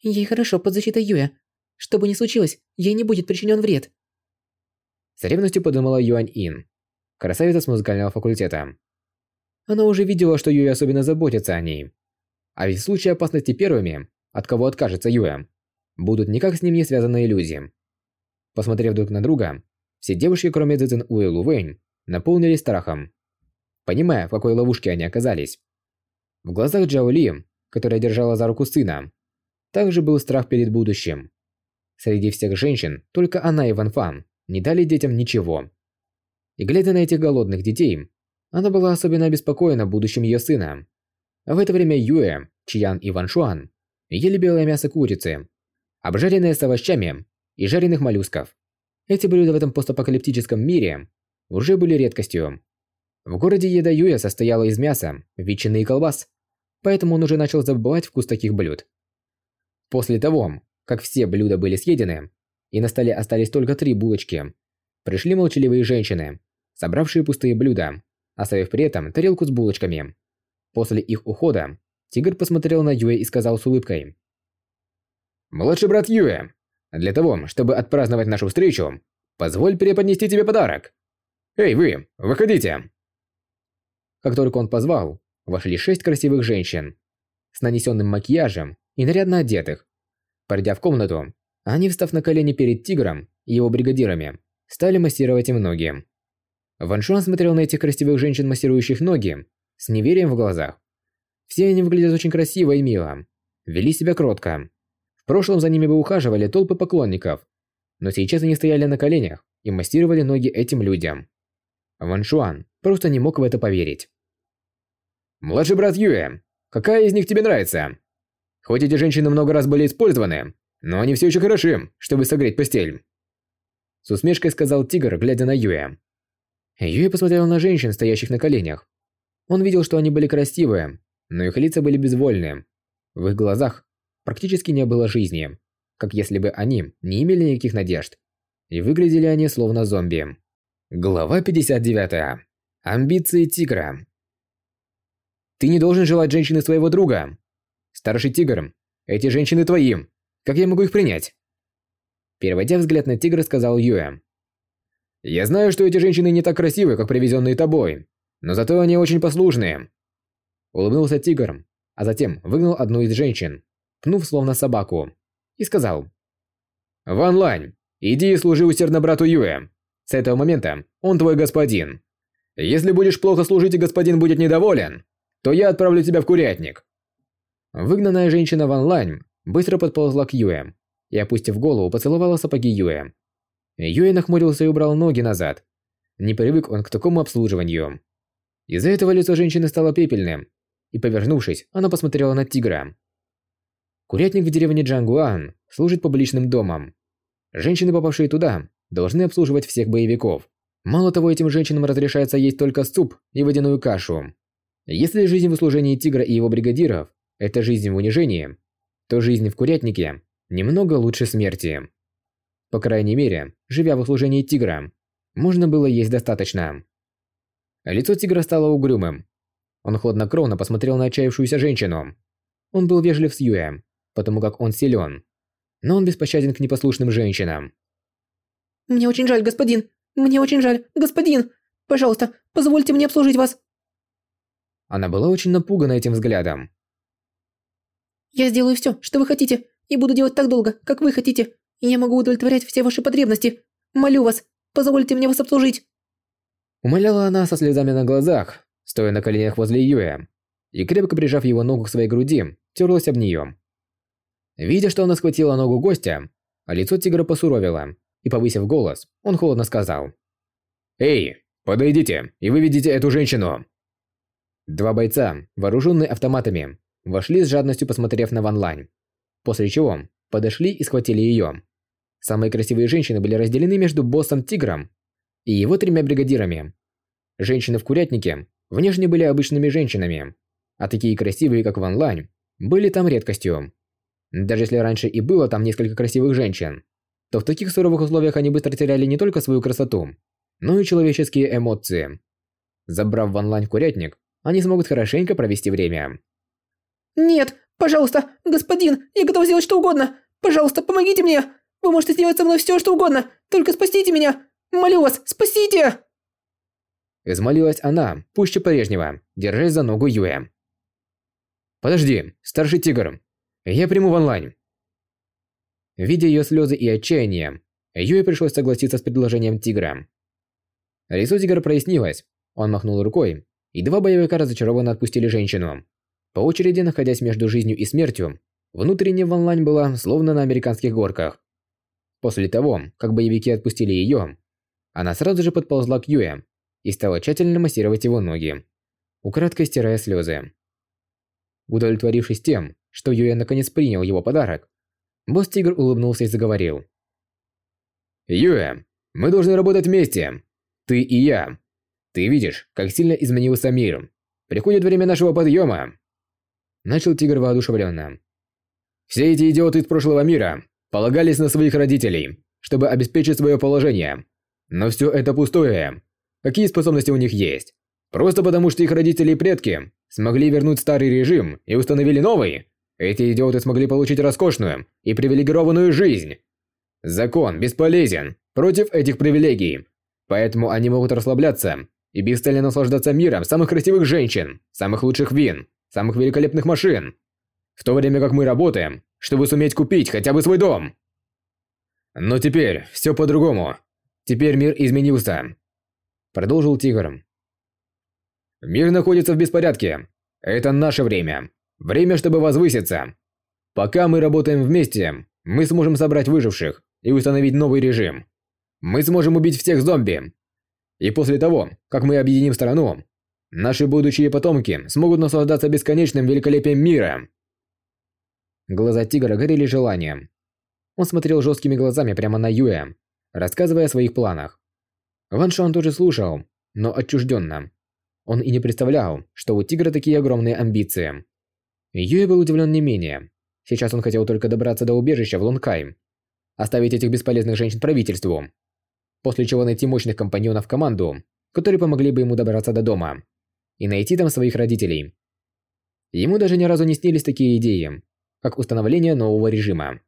Ей хорошо под защитой Юя. Что бы ни случилось, ей не будет причинен вред. С ревностью подумала Юань Ин, красавица с музыкального факультета. Она уже видела, что Юэ особенно заботится о ней. А ведь в случае опасности первыми, от кого откажется Юэ, будут никак с ним не связанные люди. Посмотрев друг на друга, все девушки, кроме Цзэцэн Уэ Лу Вэнь, наполнились страхом. Понимая, в какой ловушке они оказались. В глазах Джао которая держала за руку сына, также был страх перед будущим. Среди всех женщин только она и Ван Фан не дали детям ничего. И глядя на этих голодных детей, она была особенно обеспокоена будущим ее сына. В это время Юэ, Чиян и Ван Шуан ели белое мясо курицы, обжаренное с овощами и жареных моллюсков. Эти блюда в этом постапокалиптическом мире уже были редкостью. В городе еда Юя состояла из мяса, ветчины и колбас, поэтому он уже начал забывать вкус таких блюд. После того, как все блюда были съедены, и на столе остались только три булочки, пришли молчаливые женщины, собравшие пустые блюда оставив при этом тарелку с булочками. После их ухода тигр посмотрел на Юэ и сказал с улыбкой. «Младший брат Юэ, для того, чтобы отпраздновать нашу встречу, позволь преподнести тебе подарок. Эй, вы, выходите!» Как только он позвал, вошли шесть красивых женщин с нанесенным макияжем и нарядно одетых. Пройдя в комнату, они, встав на колени перед тигром и его бригадирами, стали массировать им ноги. Ван Шуан смотрел на этих красивых женщин, массирующих ноги, с неверием в глазах. Все они выглядят очень красиво и мило. Вели себя кротко. В прошлом за ними бы ухаживали толпы поклонников. Но сейчас они стояли на коленях и массировали ноги этим людям. Ван Шуан просто не мог в это поверить. «Младший брат Юэ, какая из них тебе нравится? Хоть эти женщины много раз были использованы, но они все еще хороши, чтобы согреть постель». С усмешкой сказал Тигр, глядя на Юэ. Юй посмотрел на женщин, стоящих на коленях. Он видел, что они были красивые, но их лица были безвольны. В их глазах практически не было жизни, как если бы они не имели никаких надежд. И выглядели они словно зомби. Глава 59. Амбиции тигра. Ты не должен желать женщины своего друга. Старший тигр, эти женщины твои. Как я могу их принять? Переводя взгляд на тигра, сказал Юэ. Я знаю, что эти женщины не так красивы, как привезенные тобой, но зато они очень послушные. Улыбнулся тигр, а затем выгнал одну из женщин, пнув словно собаку, и сказал. «Ван Лань, иди и служи усердно брату Юэ. С этого момента он твой господин. Если будешь плохо служить и господин будет недоволен, то я отправлю тебя в курятник». Выгнанная женщина Ван Лань быстро подползла к Юэ и, опустив голову, поцеловала сапоги Юэ. Юэ нахмурился и убрал ноги назад. Не привык он к такому обслуживанию. Из-за этого лицо женщины стало пепельным, и, повернувшись, она посмотрела на тигра. Курятник в деревне Джангуан служит публичным домом. Женщины, попавшие туда, должны обслуживать всех боевиков. Мало того, этим женщинам разрешается есть только суп и водяную кашу. Если жизнь в услужении тигра и его бригадиров – это жизнь в унижении, то жизнь в курятнике немного лучше смерти. По крайней мере, живя в услужении тигра, можно было есть достаточно. Лицо тигра стало угрюмым. Он хладнокровно посмотрел на отчаявшуюся женщину. Он был вежлив с Юэ, потому как он силен. Но он беспощаден к непослушным женщинам. «Мне очень жаль, господин! Мне очень жаль, господин! Пожалуйста, позвольте мне обслужить вас!» Она была очень напугана этим взглядом. «Я сделаю все, что вы хотите, и буду делать так долго, как вы хотите. Я могу удовлетворять все ваши потребности. Молю вас, позвольте мне вас обслужить. Умоляла она со слезами на глазах, стоя на коленях возле Юэ, и крепко прижав его ногу к своей груди, терлась об нее. Видя, что она схватила ногу гостя, а лицо тигра посуровило, и повысив голос, он холодно сказал. «Эй, подойдите и выведите эту женщину!» Два бойца, вооруженные автоматами, вошли с жадностью посмотрев на Ван Лань, после чего подошли и схватили ее. Самые красивые женщины были разделены между боссом Тигром и его тремя бригадирами. Женщины в курятнике внешне были обычными женщинами, а такие красивые, как Ван Лань, были там редкостью. Даже если раньше и было там несколько красивых женщин, то в таких суровых условиях они быстро теряли не только свою красоту, но и человеческие эмоции. Забрав Ван Лань в курятник, они смогут хорошенько провести время. «Нет, пожалуйста, господин, я готов сделать что угодно. Пожалуйста, помогите мне. Вы можете сделать со мной все, что угодно. Только спасите меня. Молю вас, спасите!» Измолилась она, пуще прежнего, держась за ногу Юэ. «Подожди, старший тигр. Я приму в онлайн». Видя ее слезы и отчаяние, Юэ пришлось согласиться с предложением тигра. Лицо тигра прояснилось. Он махнул рукой, и два боевика разочарованно отпустили женщину. По очереди, находясь между жизнью и смертью, внутренне в онлайн была словно на американских горках. После того, как боевики отпустили ее, она сразу же подползла к Юэ и стала тщательно массировать его ноги, украдкой стирая слезы. Удовлетворившись тем, что Юэ наконец принял его подарок, босс-тигр улыбнулся и заговорил. «Юэ, мы должны работать вместе. Ты и я. Ты видишь, как сильно изменился мир. Приходит время нашего подъема. Начал тигр воодушевленно. Все эти идиоты из прошлого мира полагались на своих родителей, чтобы обеспечить свое положение. Но все это пустое. Какие способности у них есть? Просто потому, что их родители и предки смогли вернуть старый режим и установили новый? Эти идиоты смогли получить роскошную и привилегированную жизнь. Закон бесполезен против этих привилегий. Поэтому они могут расслабляться и бесцельно наслаждаться миром самых красивых женщин, самых лучших вин, самых великолепных машин. В то время как мы работаем, чтобы суметь купить хотя бы свой дом. Но теперь все по-другому. Теперь мир изменился. Продолжил Тигр. Мир находится в беспорядке. Это наше время. Время, чтобы возвыситься. Пока мы работаем вместе, мы сможем собрать выживших и установить новый режим. Мы сможем убить всех зомби. И после того, как мы объединим страну, наши будущие потомки смогут наслаждаться бесконечным великолепием мира. Глаза тигра горели желанием. Он смотрел жесткими глазами прямо на Юэ, рассказывая о своих планах. Ван Шуан тоже слушал, но отчужденно. Он и не представлял, что у тигра такие огромные амбиции. Юэ был удивлен не менее. Сейчас он хотел только добраться до убежища в Лонкай. Оставить этих бесполезных женщин правительству. После чего найти мощных компаньонов в команду, которые помогли бы ему добраться до дома. И найти там своих родителей. Ему даже ни разу не снились такие идеи, как установление нового режима.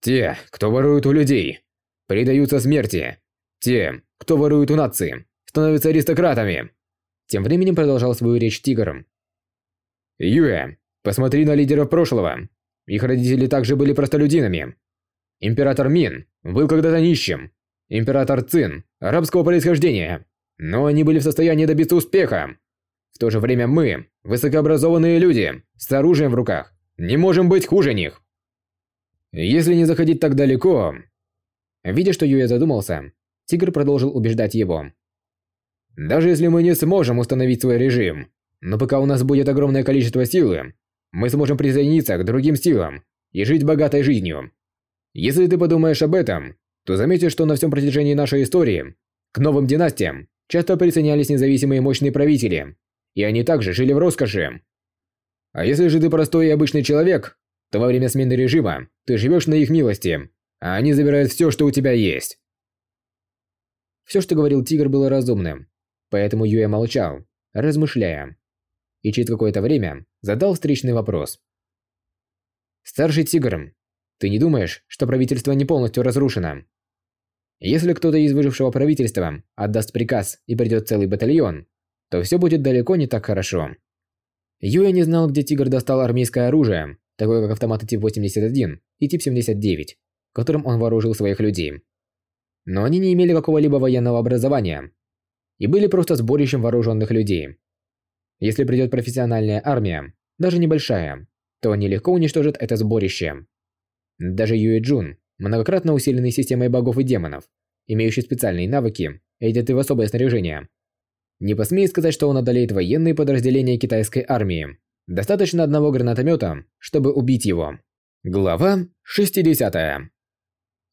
Те, кто ворует у людей, предаются смерти. Те, кто ворует у нации, становятся аристократами. Тем временем продолжал свою речь Тигр. Юэ, посмотри на лидеров прошлого. Их родители также были простолюдинами. Император Мин был когда-то нищим. Император Цин арабского происхождения. Но они были в состоянии добиться успеха. В то же время мы, высокообразованные люди, с оружием в руках, не можем быть хуже них. Если не заходить так далеко... Видя, что Юэ задумался, Тигр продолжил убеждать его. Даже если мы не сможем установить свой режим, но пока у нас будет огромное количество силы, мы сможем присоединиться к другим силам и жить богатой жизнью. Если ты подумаешь об этом, то заметишь, что на всем протяжении нашей истории к новым династиям часто присоединялись независимые мощные правители, и они также жили в роскоши. А если же ты простой и обычный человек, то во время смены режима ты живешь на их милости, а они забирают все, что у тебя есть. Все, что говорил Тигр, было разумным, поэтому Юэ молчал, размышляя. И через какое-то время задал встречный вопрос. «Старший Тигр, ты не думаешь, что правительство не полностью разрушено? Если кто-то из выжившего правительства отдаст приказ и придет целый батальон, то все будет далеко не так хорошо. Юя не знал, где Тигр достал армейское оружие, такое как автоматы тип 81 и тип 79, которым он вооружил своих людей. Но они не имели какого-либо военного образования и были просто сборищем вооруженных людей. Если придет профессиональная армия, даже небольшая, то они легко уничтожат это сборище. Даже Юэ Джун, многократно усиленный системой богов и демонов, имеющий специальные навыки и одетый в особое снаряжение, не посмеет сказать, что он одолеет военные подразделения китайской армии. Достаточно одного гранатомета, чтобы убить его. Глава 60.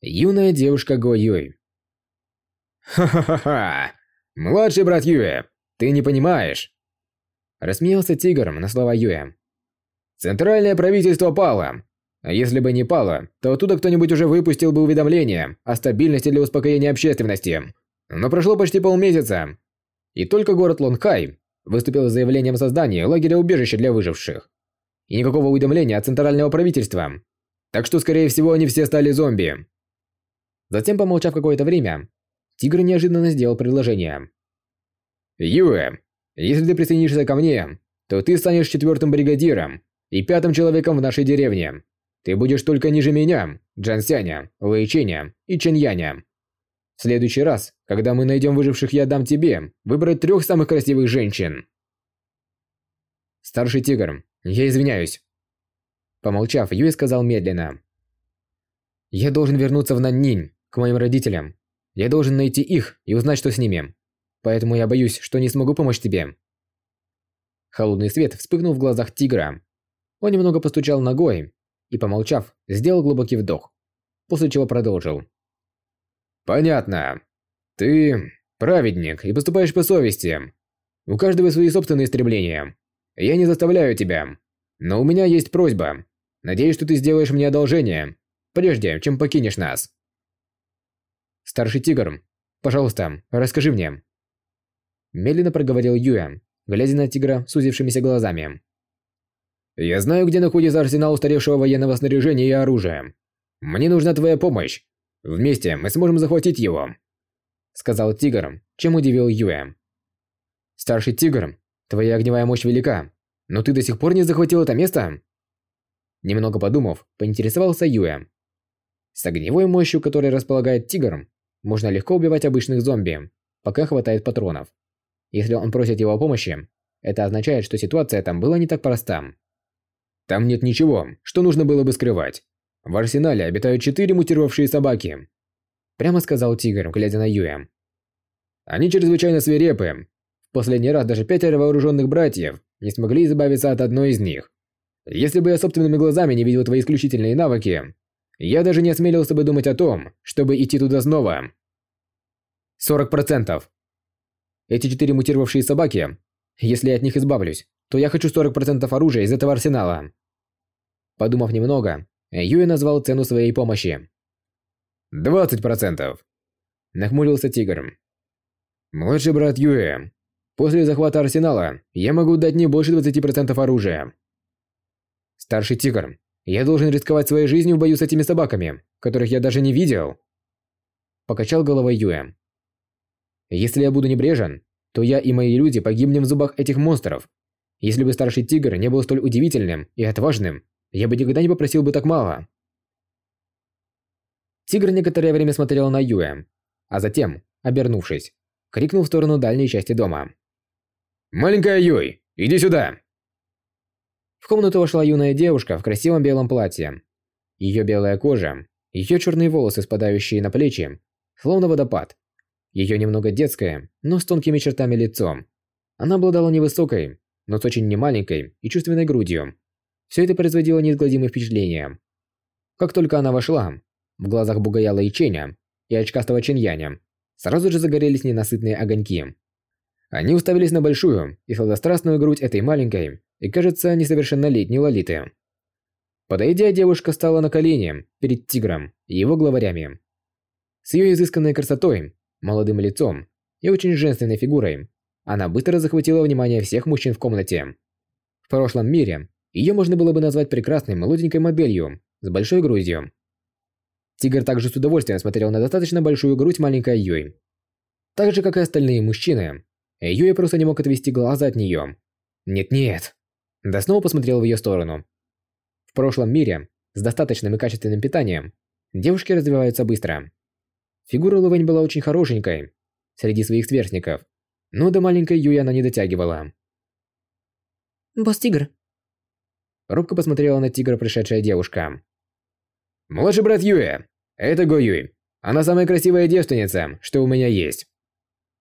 Юная девушка Го Юй. «Ха-ха-ха! Младший брат Юэ, ты не понимаешь!» Рассмеялся тигр на слова Юэ. «Центральное правительство пало. А если бы не пало, то оттуда кто-нибудь уже выпустил бы уведомление о стабильности для успокоения общественности. Но прошло почти полмесяца, и только город Лонхай выступил с заявлением о создании лагеря-убежища для выживших. И никакого уведомления от центрального правительства. Так что, скорее всего, они все стали зомби. Затем, помолчав какое-то время, Тигр неожиданно сделал предложение. Юэ, если ты присоединишься ко мне, то ты станешь четвертым бригадиром и пятым человеком в нашей деревне. Ты будешь только ниже меня, Джансяня, Лэйченя и Чэньяня. В следующий раз, когда мы найдем выживших, я дам тебе выбрать трех самых красивых женщин. Старший тигр, я извиняюсь. Помолчав, Юэ сказал медленно. Я должен вернуться в Наннинь, к моим родителям. Я должен найти их и узнать, что с ними. Поэтому я боюсь, что не смогу помочь тебе. Холодный свет вспыхнул в глазах тигра. Он немного постучал ногой и, помолчав, сделал глубокий вдох, после чего продолжил. «Понятно. Ты праведник и поступаешь по совести. У каждого свои собственные стремления. Я не заставляю тебя. Но у меня есть просьба. Надеюсь, что ты сделаешь мне одолжение, прежде чем покинешь нас». «Старший тигр, пожалуйста, расскажи мне». Медленно проговорил Юя, глядя на тигра сузившимися глазами. «Я знаю, где находится арсенал устаревшего военного снаряжения и оружия. Мне нужна твоя помощь. Вместе мы сможем захватить его», — сказал тигр, чем удивил Юэ. «Старший тигр, твоя огневая мощь велика, но ты до сих пор не захватил это место?» Немного подумав, поинтересовался Юэ. С огневой мощью, которой располагает тигр, можно легко убивать обычных зомби, пока хватает патронов. Если он просит его о помощи, это означает, что ситуация там была не так проста. Там нет ничего, что нужно было бы скрывать. В арсенале обитают четыре мутировавшие собаки. Прямо сказал Тигр, глядя на Юя. Они чрезвычайно свирепы. В последний раз даже пятеро вооруженных братьев не смогли избавиться от одной из них. Если бы я собственными глазами не видел твои исключительные навыки, я даже не осмелился бы думать о том, чтобы идти туда снова. 40%. Эти четыре мутировавшие собаки, если я от них избавлюсь, то я хочу 40% оружия из этого арсенала. Подумав немного, Юэ назвал цену своей помощи. «20%!» Нахмурился Тигр. «Младший брат Юэ, после захвата арсенала я могу дать не больше 20% оружия». «Старший Тигр, я должен рисковать своей жизнью в бою с этими собаками, которых я даже не видел?» Покачал головой Юэ. «Если я буду небрежен, то я и мои люди погибнем в зубах этих монстров. Если бы старший тигр не был столь удивительным и отважным, я бы никогда не попросил бы так мало. Тигр некоторое время смотрел на Юэ, а затем, обернувшись, крикнул в сторону дальней части дома. «Маленькая Юй, иди сюда!» В комнату вошла юная девушка в красивом белом платье. Ее белая кожа, ее черные волосы, спадающие на плечи, словно водопад. Ее немного детское, но с тонкими чертами лицом. Она обладала невысокой, но с очень немаленькой и чувственной грудью. Все это производило неизгладимое впечатление. Как только она вошла, в глазах Бугаяла и Ченя и очкастого Ченьяня сразу же загорелись ненасытные огоньки. Они уставились на большую и сладострастную грудь этой маленькой и, кажется, несовершеннолетней Лолиты. Подойдя, девушка стала на колени перед тигром и его главарями. С ее изысканной красотой, молодым лицом и очень женственной фигурой, она быстро захватила внимание всех мужчин в комнате. В прошлом мире ее можно было бы назвать прекрасной молоденькой моделью с большой грудью. Тигр также с удовольствием смотрел на достаточно большую грудь маленькой Юй. Так же, как и остальные мужчины, Юй просто не мог отвести глаза от нее. Нет-нет. Да снова посмотрел в ее сторону. В прошлом мире, с достаточным и качественным питанием, девушки развиваются быстро. Фигура Лувэнь была очень хорошенькой среди своих сверстников, но до маленькой Юи она не дотягивала. «Босс-тигр, Робко посмотрела на тигра пришедшая девушка. «Младший брат Юэ, это Го Юй. Она самая красивая девственница, что у меня есть».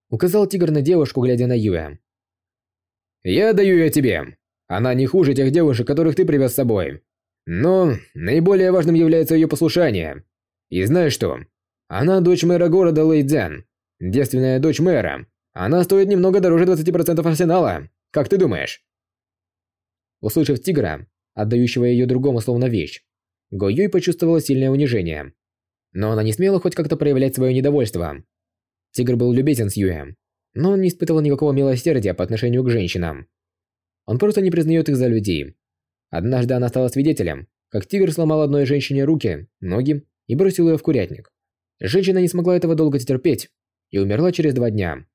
Указал тигр на девушку, глядя на Юэ. «Я даю ее тебе. Она не хуже тех девушек, которых ты привез с собой. Но наиболее важным является ее послушание. И знаешь что? Она дочь мэра города Лэйдзян. Девственная дочь мэра. Она стоит немного дороже 20% арсенала. Как ты думаешь?» Услышав тигра, отдающего ее другому словно вещь. Го Юй почувствовала сильное унижение. Но она не смела хоть как-то проявлять свое недовольство. Тигр был любезен с Юем, но он не испытывал никакого милосердия по отношению к женщинам. Он просто не признает их за людей. Однажды она стала свидетелем, как тигр сломал одной женщине руки, ноги и бросил ее в курятник. Женщина не смогла этого долго терпеть и умерла через два дня.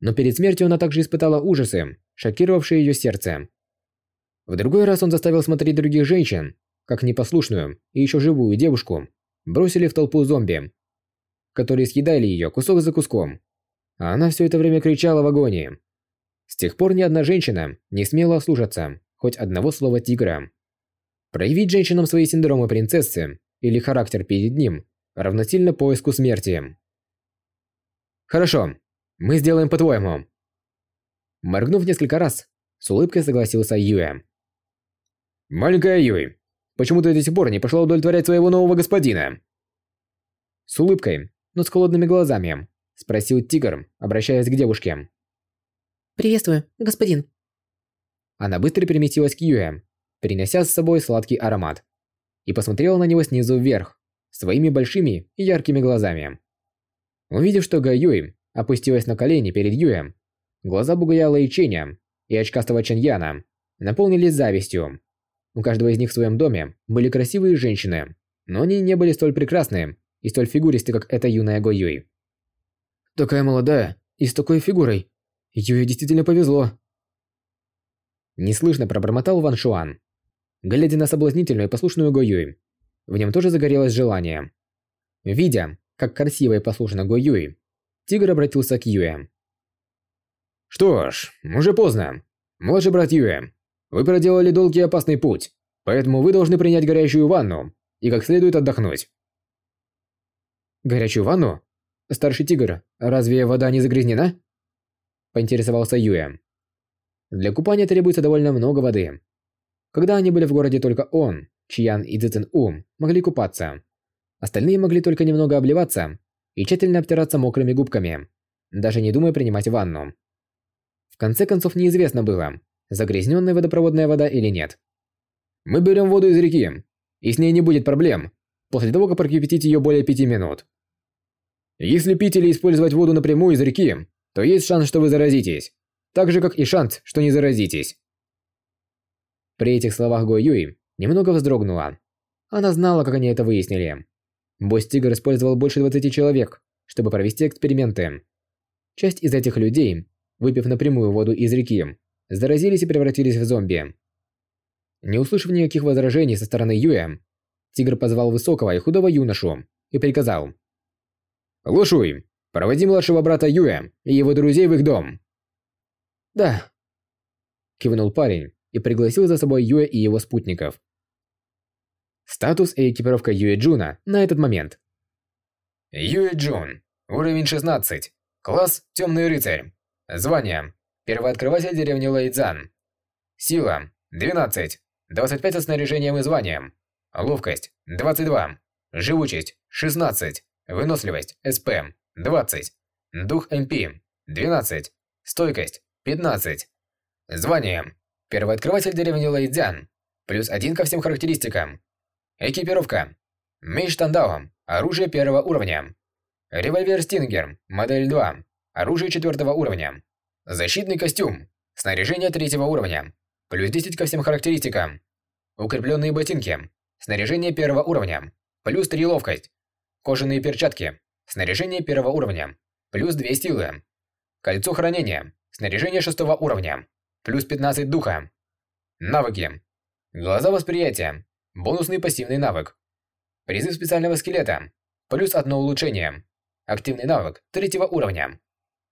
Но перед смертью она также испытала ужасы, шокировавшие ее сердце. В другой раз он заставил смотреть других женщин, как непослушную и еще живую девушку, бросили в толпу зомби, которые съедали ее кусок за куском. А она все это время кричала в агонии. С тех пор ни одна женщина не смела ослушаться хоть одного слова тигра. Проявить женщинам свои синдромы принцессы или характер перед ним равносильно поиску смерти. Хорошо, мы сделаем по-твоему. Моргнув несколько раз, с улыбкой согласился Юэ. Маленькая Юй, почему ты до сих пор не пошла удовлетворять своего нового господина? С улыбкой, но с холодными глазами, спросил тигр, обращаясь к девушке. «Приветствую, господин». Она быстро переместилась к Юэ, принося с собой сладкий аромат, и посмотрела на него снизу вверх, своими большими и яркими глазами. Увидев, что Га Юй опустилась на колени перед Юем, глаза Бугаяла и Ченя и очкастого Чаньяна наполнились завистью. У каждого из них в своем доме были красивые женщины, но они не были столь прекрасны и столь фигуристы, как эта юная Го Юй. Такая молодая и с такой фигурой. Юе действительно повезло. Неслышно пробормотал Ван Шуан. Глядя на соблазнительную и послушную Го Юй, в нем тоже загорелось желание. Видя, как красиво и послушно Го Юй, тигр обратился к Юэ. «Что ж, уже поздно. Младший брат Юэ, вы проделали долгий и опасный путь, поэтому вы должны принять горячую ванну и как следует отдохнуть». «Горячую ванну? Старший тигр, разве вода не загрязнена?» Поинтересовался Юэ. Для купания требуется довольно много воды. Когда они были в городе, только он, Чиян и Цзэцэн У могли купаться. Остальные могли только немного обливаться и тщательно обтираться мокрыми губками, даже не думая принимать ванну. В конце концов неизвестно было, загрязненная водопроводная вода или нет. Мы берем воду из реки, и с ней не будет проблем, после того, как прокипятить ее более пяти минут. Если пить или использовать воду напрямую из реки, то есть шанс, что вы заразитесь. Так же, как и шанс, что не заразитесь. При этих словах Го Юй немного вздрогнула. Она знала, как они это выяснили. Босс-тигр использовал больше 20 человек, чтобы провести эксперименты. Часть из этих людей, выпив напрямую воду из реки, заразились и превратились в зомби. Не услышав никаких возражений со стороны Юя, тигр позвал высокого и худого юношу и приказал. «Лушуй, проводи младшего брата Юя и его друзей в их дом». «Да», – кивнул парень и пригласил за собой Юэ и его спутников. Статус и экипировка Юэ Джуна на этот момент. Юэ Джун. Уровень 16. Класс Темный рыцарь. Звание. Первооткрыватель деревни Лэйцзан. Сила. 12. 25 со снаряжением и званием. Ловкость. 22. Живучесть. 16. Выносливость. СП. 20. Дух МП. 12. Стойкость. 15. Звание. Первооткрыватель деревни Лэйцзян. Плюс один ко всем характеристикам. Экипировка. Меч Тандау. Оружие первого уровня. Револьвер Стингер. Модель 2. Оружие четвертого уровня. Защитный костюм. Снаряжение третьего уровня. Плюс 10 ко всем характеристикам. Укрепленные ботинки. Снаряжение первого уровня. Плюс 3 ловкость. Кожаные перчатки. Снаряжение первого уровня. Плюс 2 силы. Кольцо хранения. Снаряжение шестого уровня. Плюс 15 духа. Навыки. Глаза восприятия. Бонусный пассивный навык. Призыв специального скелета. Плюс одно улучшение. Активный навык третьего уровня.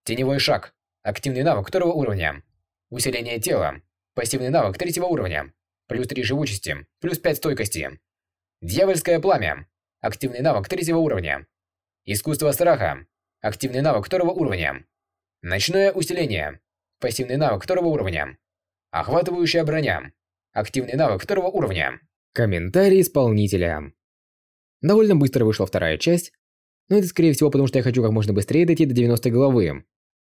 Теневой шаг. Активный навык второго уровня. Усиление тела. Пассивный навык третьего уровня. Плюс 3 живучести. Плюс 5 стойкости. Дьявольское пламя. Активный навык третьего уровня. Искусство страха. Активный навык второго уровня. Ночное усиление. Пассивный навык второго уровня. Охватывающая броня. Активный навык второго уровня. Комментарий исполнителя. Довольно быстро вышла вторая часть, но это скорее всего потому, что я хочу как можно быстрее дойти до 90 главы,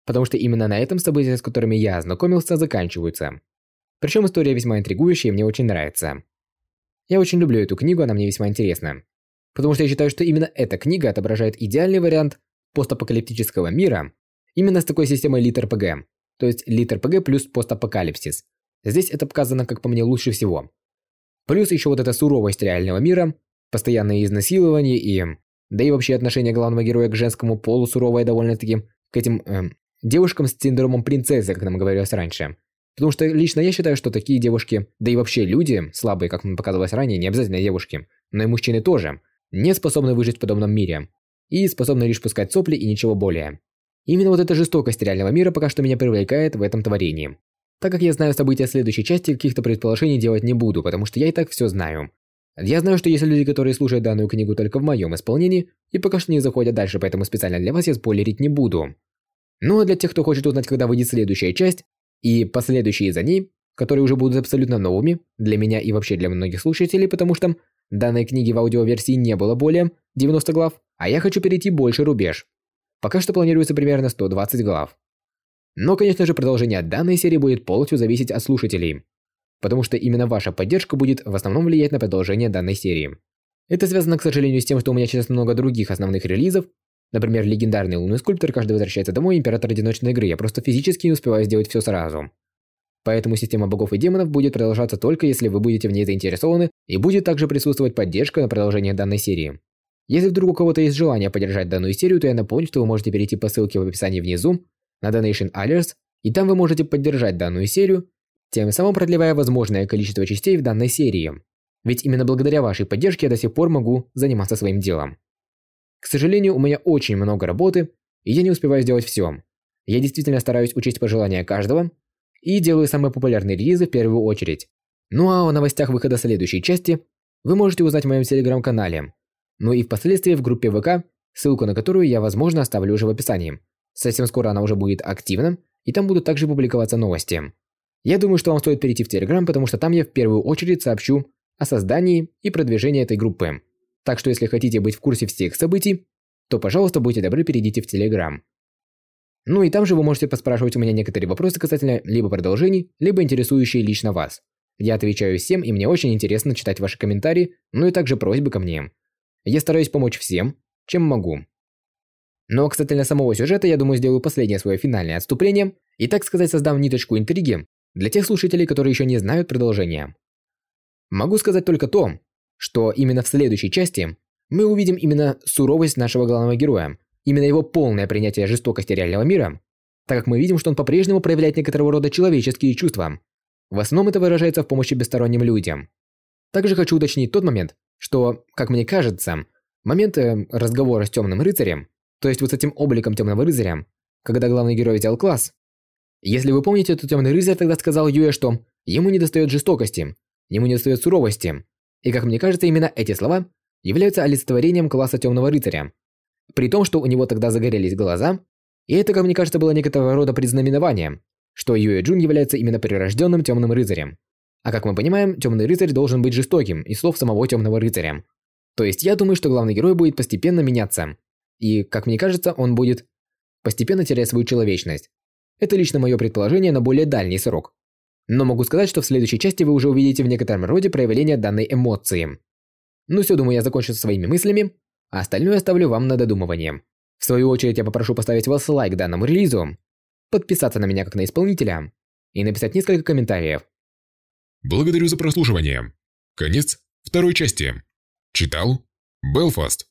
потому что именно на этом события, с которыми я ознакомился, заканчиваются. Причем история весьма интригующая и мне очень нравится. Я очень люблю эту книгу, она мне весьма интересна. Потому что я считаю, что именно эта книга отображает идеальный вариант постапокалиптического мира именно с такой системой лит РПГ, то есть лит РПГ плюс постапокалипсис. Здесь это показано, как по мне, лучше всего. Плюс еще вот эта суровость реального мира, постоянные изнасилования и... Да и вообще отношение главного героя к женскому полу суровое довольно-таки, к этим эм, девушкам с синдромом принцессы, как нам говорилось раньше. Потому что лично я считаю, что такие девушки, да и вообще люди, слабые, как нам показалось ранее, не обязательно девушки, но и мужчины тоже, не способны выжить в подобном мире. И способны лишь пускать сопли и ничего более. Именно вот эта жестокость реального мира пока что меня привлекает в этом творении. Так как я знаю события следующей части, каких-то предположений делать не буду, потому что я и так все знаю. Я знаю, что есть люди, которые слушают данную книгу только в моем исполнении, и пока что не заходят дальше, поэтому специально для вас я спойлерить не буду. Ну а для тех, кто хочет узнать, когда выйдет следующая часть, и последующие за ней, которые уже будут абсолютно новыми, для меня и вообще для многих слушателей, потому что данной книги в аудиоверсии не было более 90 глав, а я хочу перейти больше рубеж. Пока что планируется примерно 120 глав. Но, конечно же, продолжение данной серии будет полностью зависеть от слушателей потому что именно ваша поддержка будет в основном влиять на продолжение данной серии. Это связано, к сожалению, с тем, что у меня сейчас много других основных релизов, например, легендарный лунный скульптор каждый возвращается домой, император одиночной игры, я просто физически не успеваю сделать все сразу. Поэтому система богов и демонов будет продолжаться только если вы будете в ней заинтересованы и будет также присутствовать поддержка на продолжение данной серии. Если вдруг у кого-то есть желание поддержать данную серию, то я напомню, что вы можете перейти по ссылке в описании внизу на Donation Alerts, и там вы можете поддержать данную серию тем самым продлевая возможное количество частей в данной серии. Ведь именно благодаря вашей поддержке я до сих пор могу заниматься своим делом. К сожалению, у меня очень много работы, и я не успеваю сделать все. Я действительно стараюсь учесть пожелания каждого и делаю самые популярные релизы в первую очередь. Ну а о новостях выхода следующей части вы можете узнать в моем телеграм-канале, ну и впоследствии в группе ВК, ссылку на которую я, возможно, оставлю уже в описании. Совсем скоро она уже будет активна, и там будут также публиковаться новости. Я думаю, что вам стоит перейти в Telegram, потому что там я в первую очередь сообщу о создании и продвижении этой группы. Так что если хотите быть в курсе всех событий, то, пожалуйста, будьте добры, перейдите в Telegram. Ну и там же вы можете поспрашивать у меня некоторые вопросы касательно либо продолжений, либо интересующие лично вас. Я отвечаю всем, и мне очень интересно читать ваши комментарии, ну и также просьбы ко мне. Я стараюсь помочь всем, чем могу. Но касательно самого сюжета, я думаю, сделаю последнее свое финальное отступление и, так сказать, создам ниточку интриги, для тех слушателей, которые еще не знают продолжения. Могу сказать только то, что именно в следующей части мы увидим именно суровость нашего главного героя, именно его полное принятие жестокости реального мира, так как мы видим, что он по-прежнему проявляет некоторого рода человеческие чувства. В основном это выражается в помощи бессторонним людям. Также хочу уточнить тот момент, что, как мне кажется, момент э, разговора с темным рыцарем, то есть вот с этим обликом темного рыцаря, когда главный герой взял класс, если вы помните, то Темный Рыцарь тогда сказал Юэ, что ему недостает жестокости, ему недостает суровости. И как мне кажется, именно эти слова являются олицетворением класса Темного Рыцаря. При том, что у него тогда загорелись глаза, и это, как мне кажется, было некоторого рода предзнаменованием, что Юэ Джун является именно прирожденным Темным Рыцарем. А как мы понимаем, Темный Рыцарь должен быть жестоким, из слов самого Темного Рыцаря. То есть я думаю, что главный герой будет постепенно меняться. И, как мне кажется, он будет постепенно терять свою человечность. Это лично мое предположение на более дальний срок. Но могу сказать, что в следующей части вы уже увидите в некотором роде проявление данной эмоции. Ну все, думаю, я закончу со своими мыслями, а остальное оставлю вам на додумывание. В свою очередь я попрошу поставить вас лайк данному релизу, подписаться на меня как на исполнителя и написать несколько комментариев. Благодарю за прослушивание. Конец второй части. Читал Белфаст.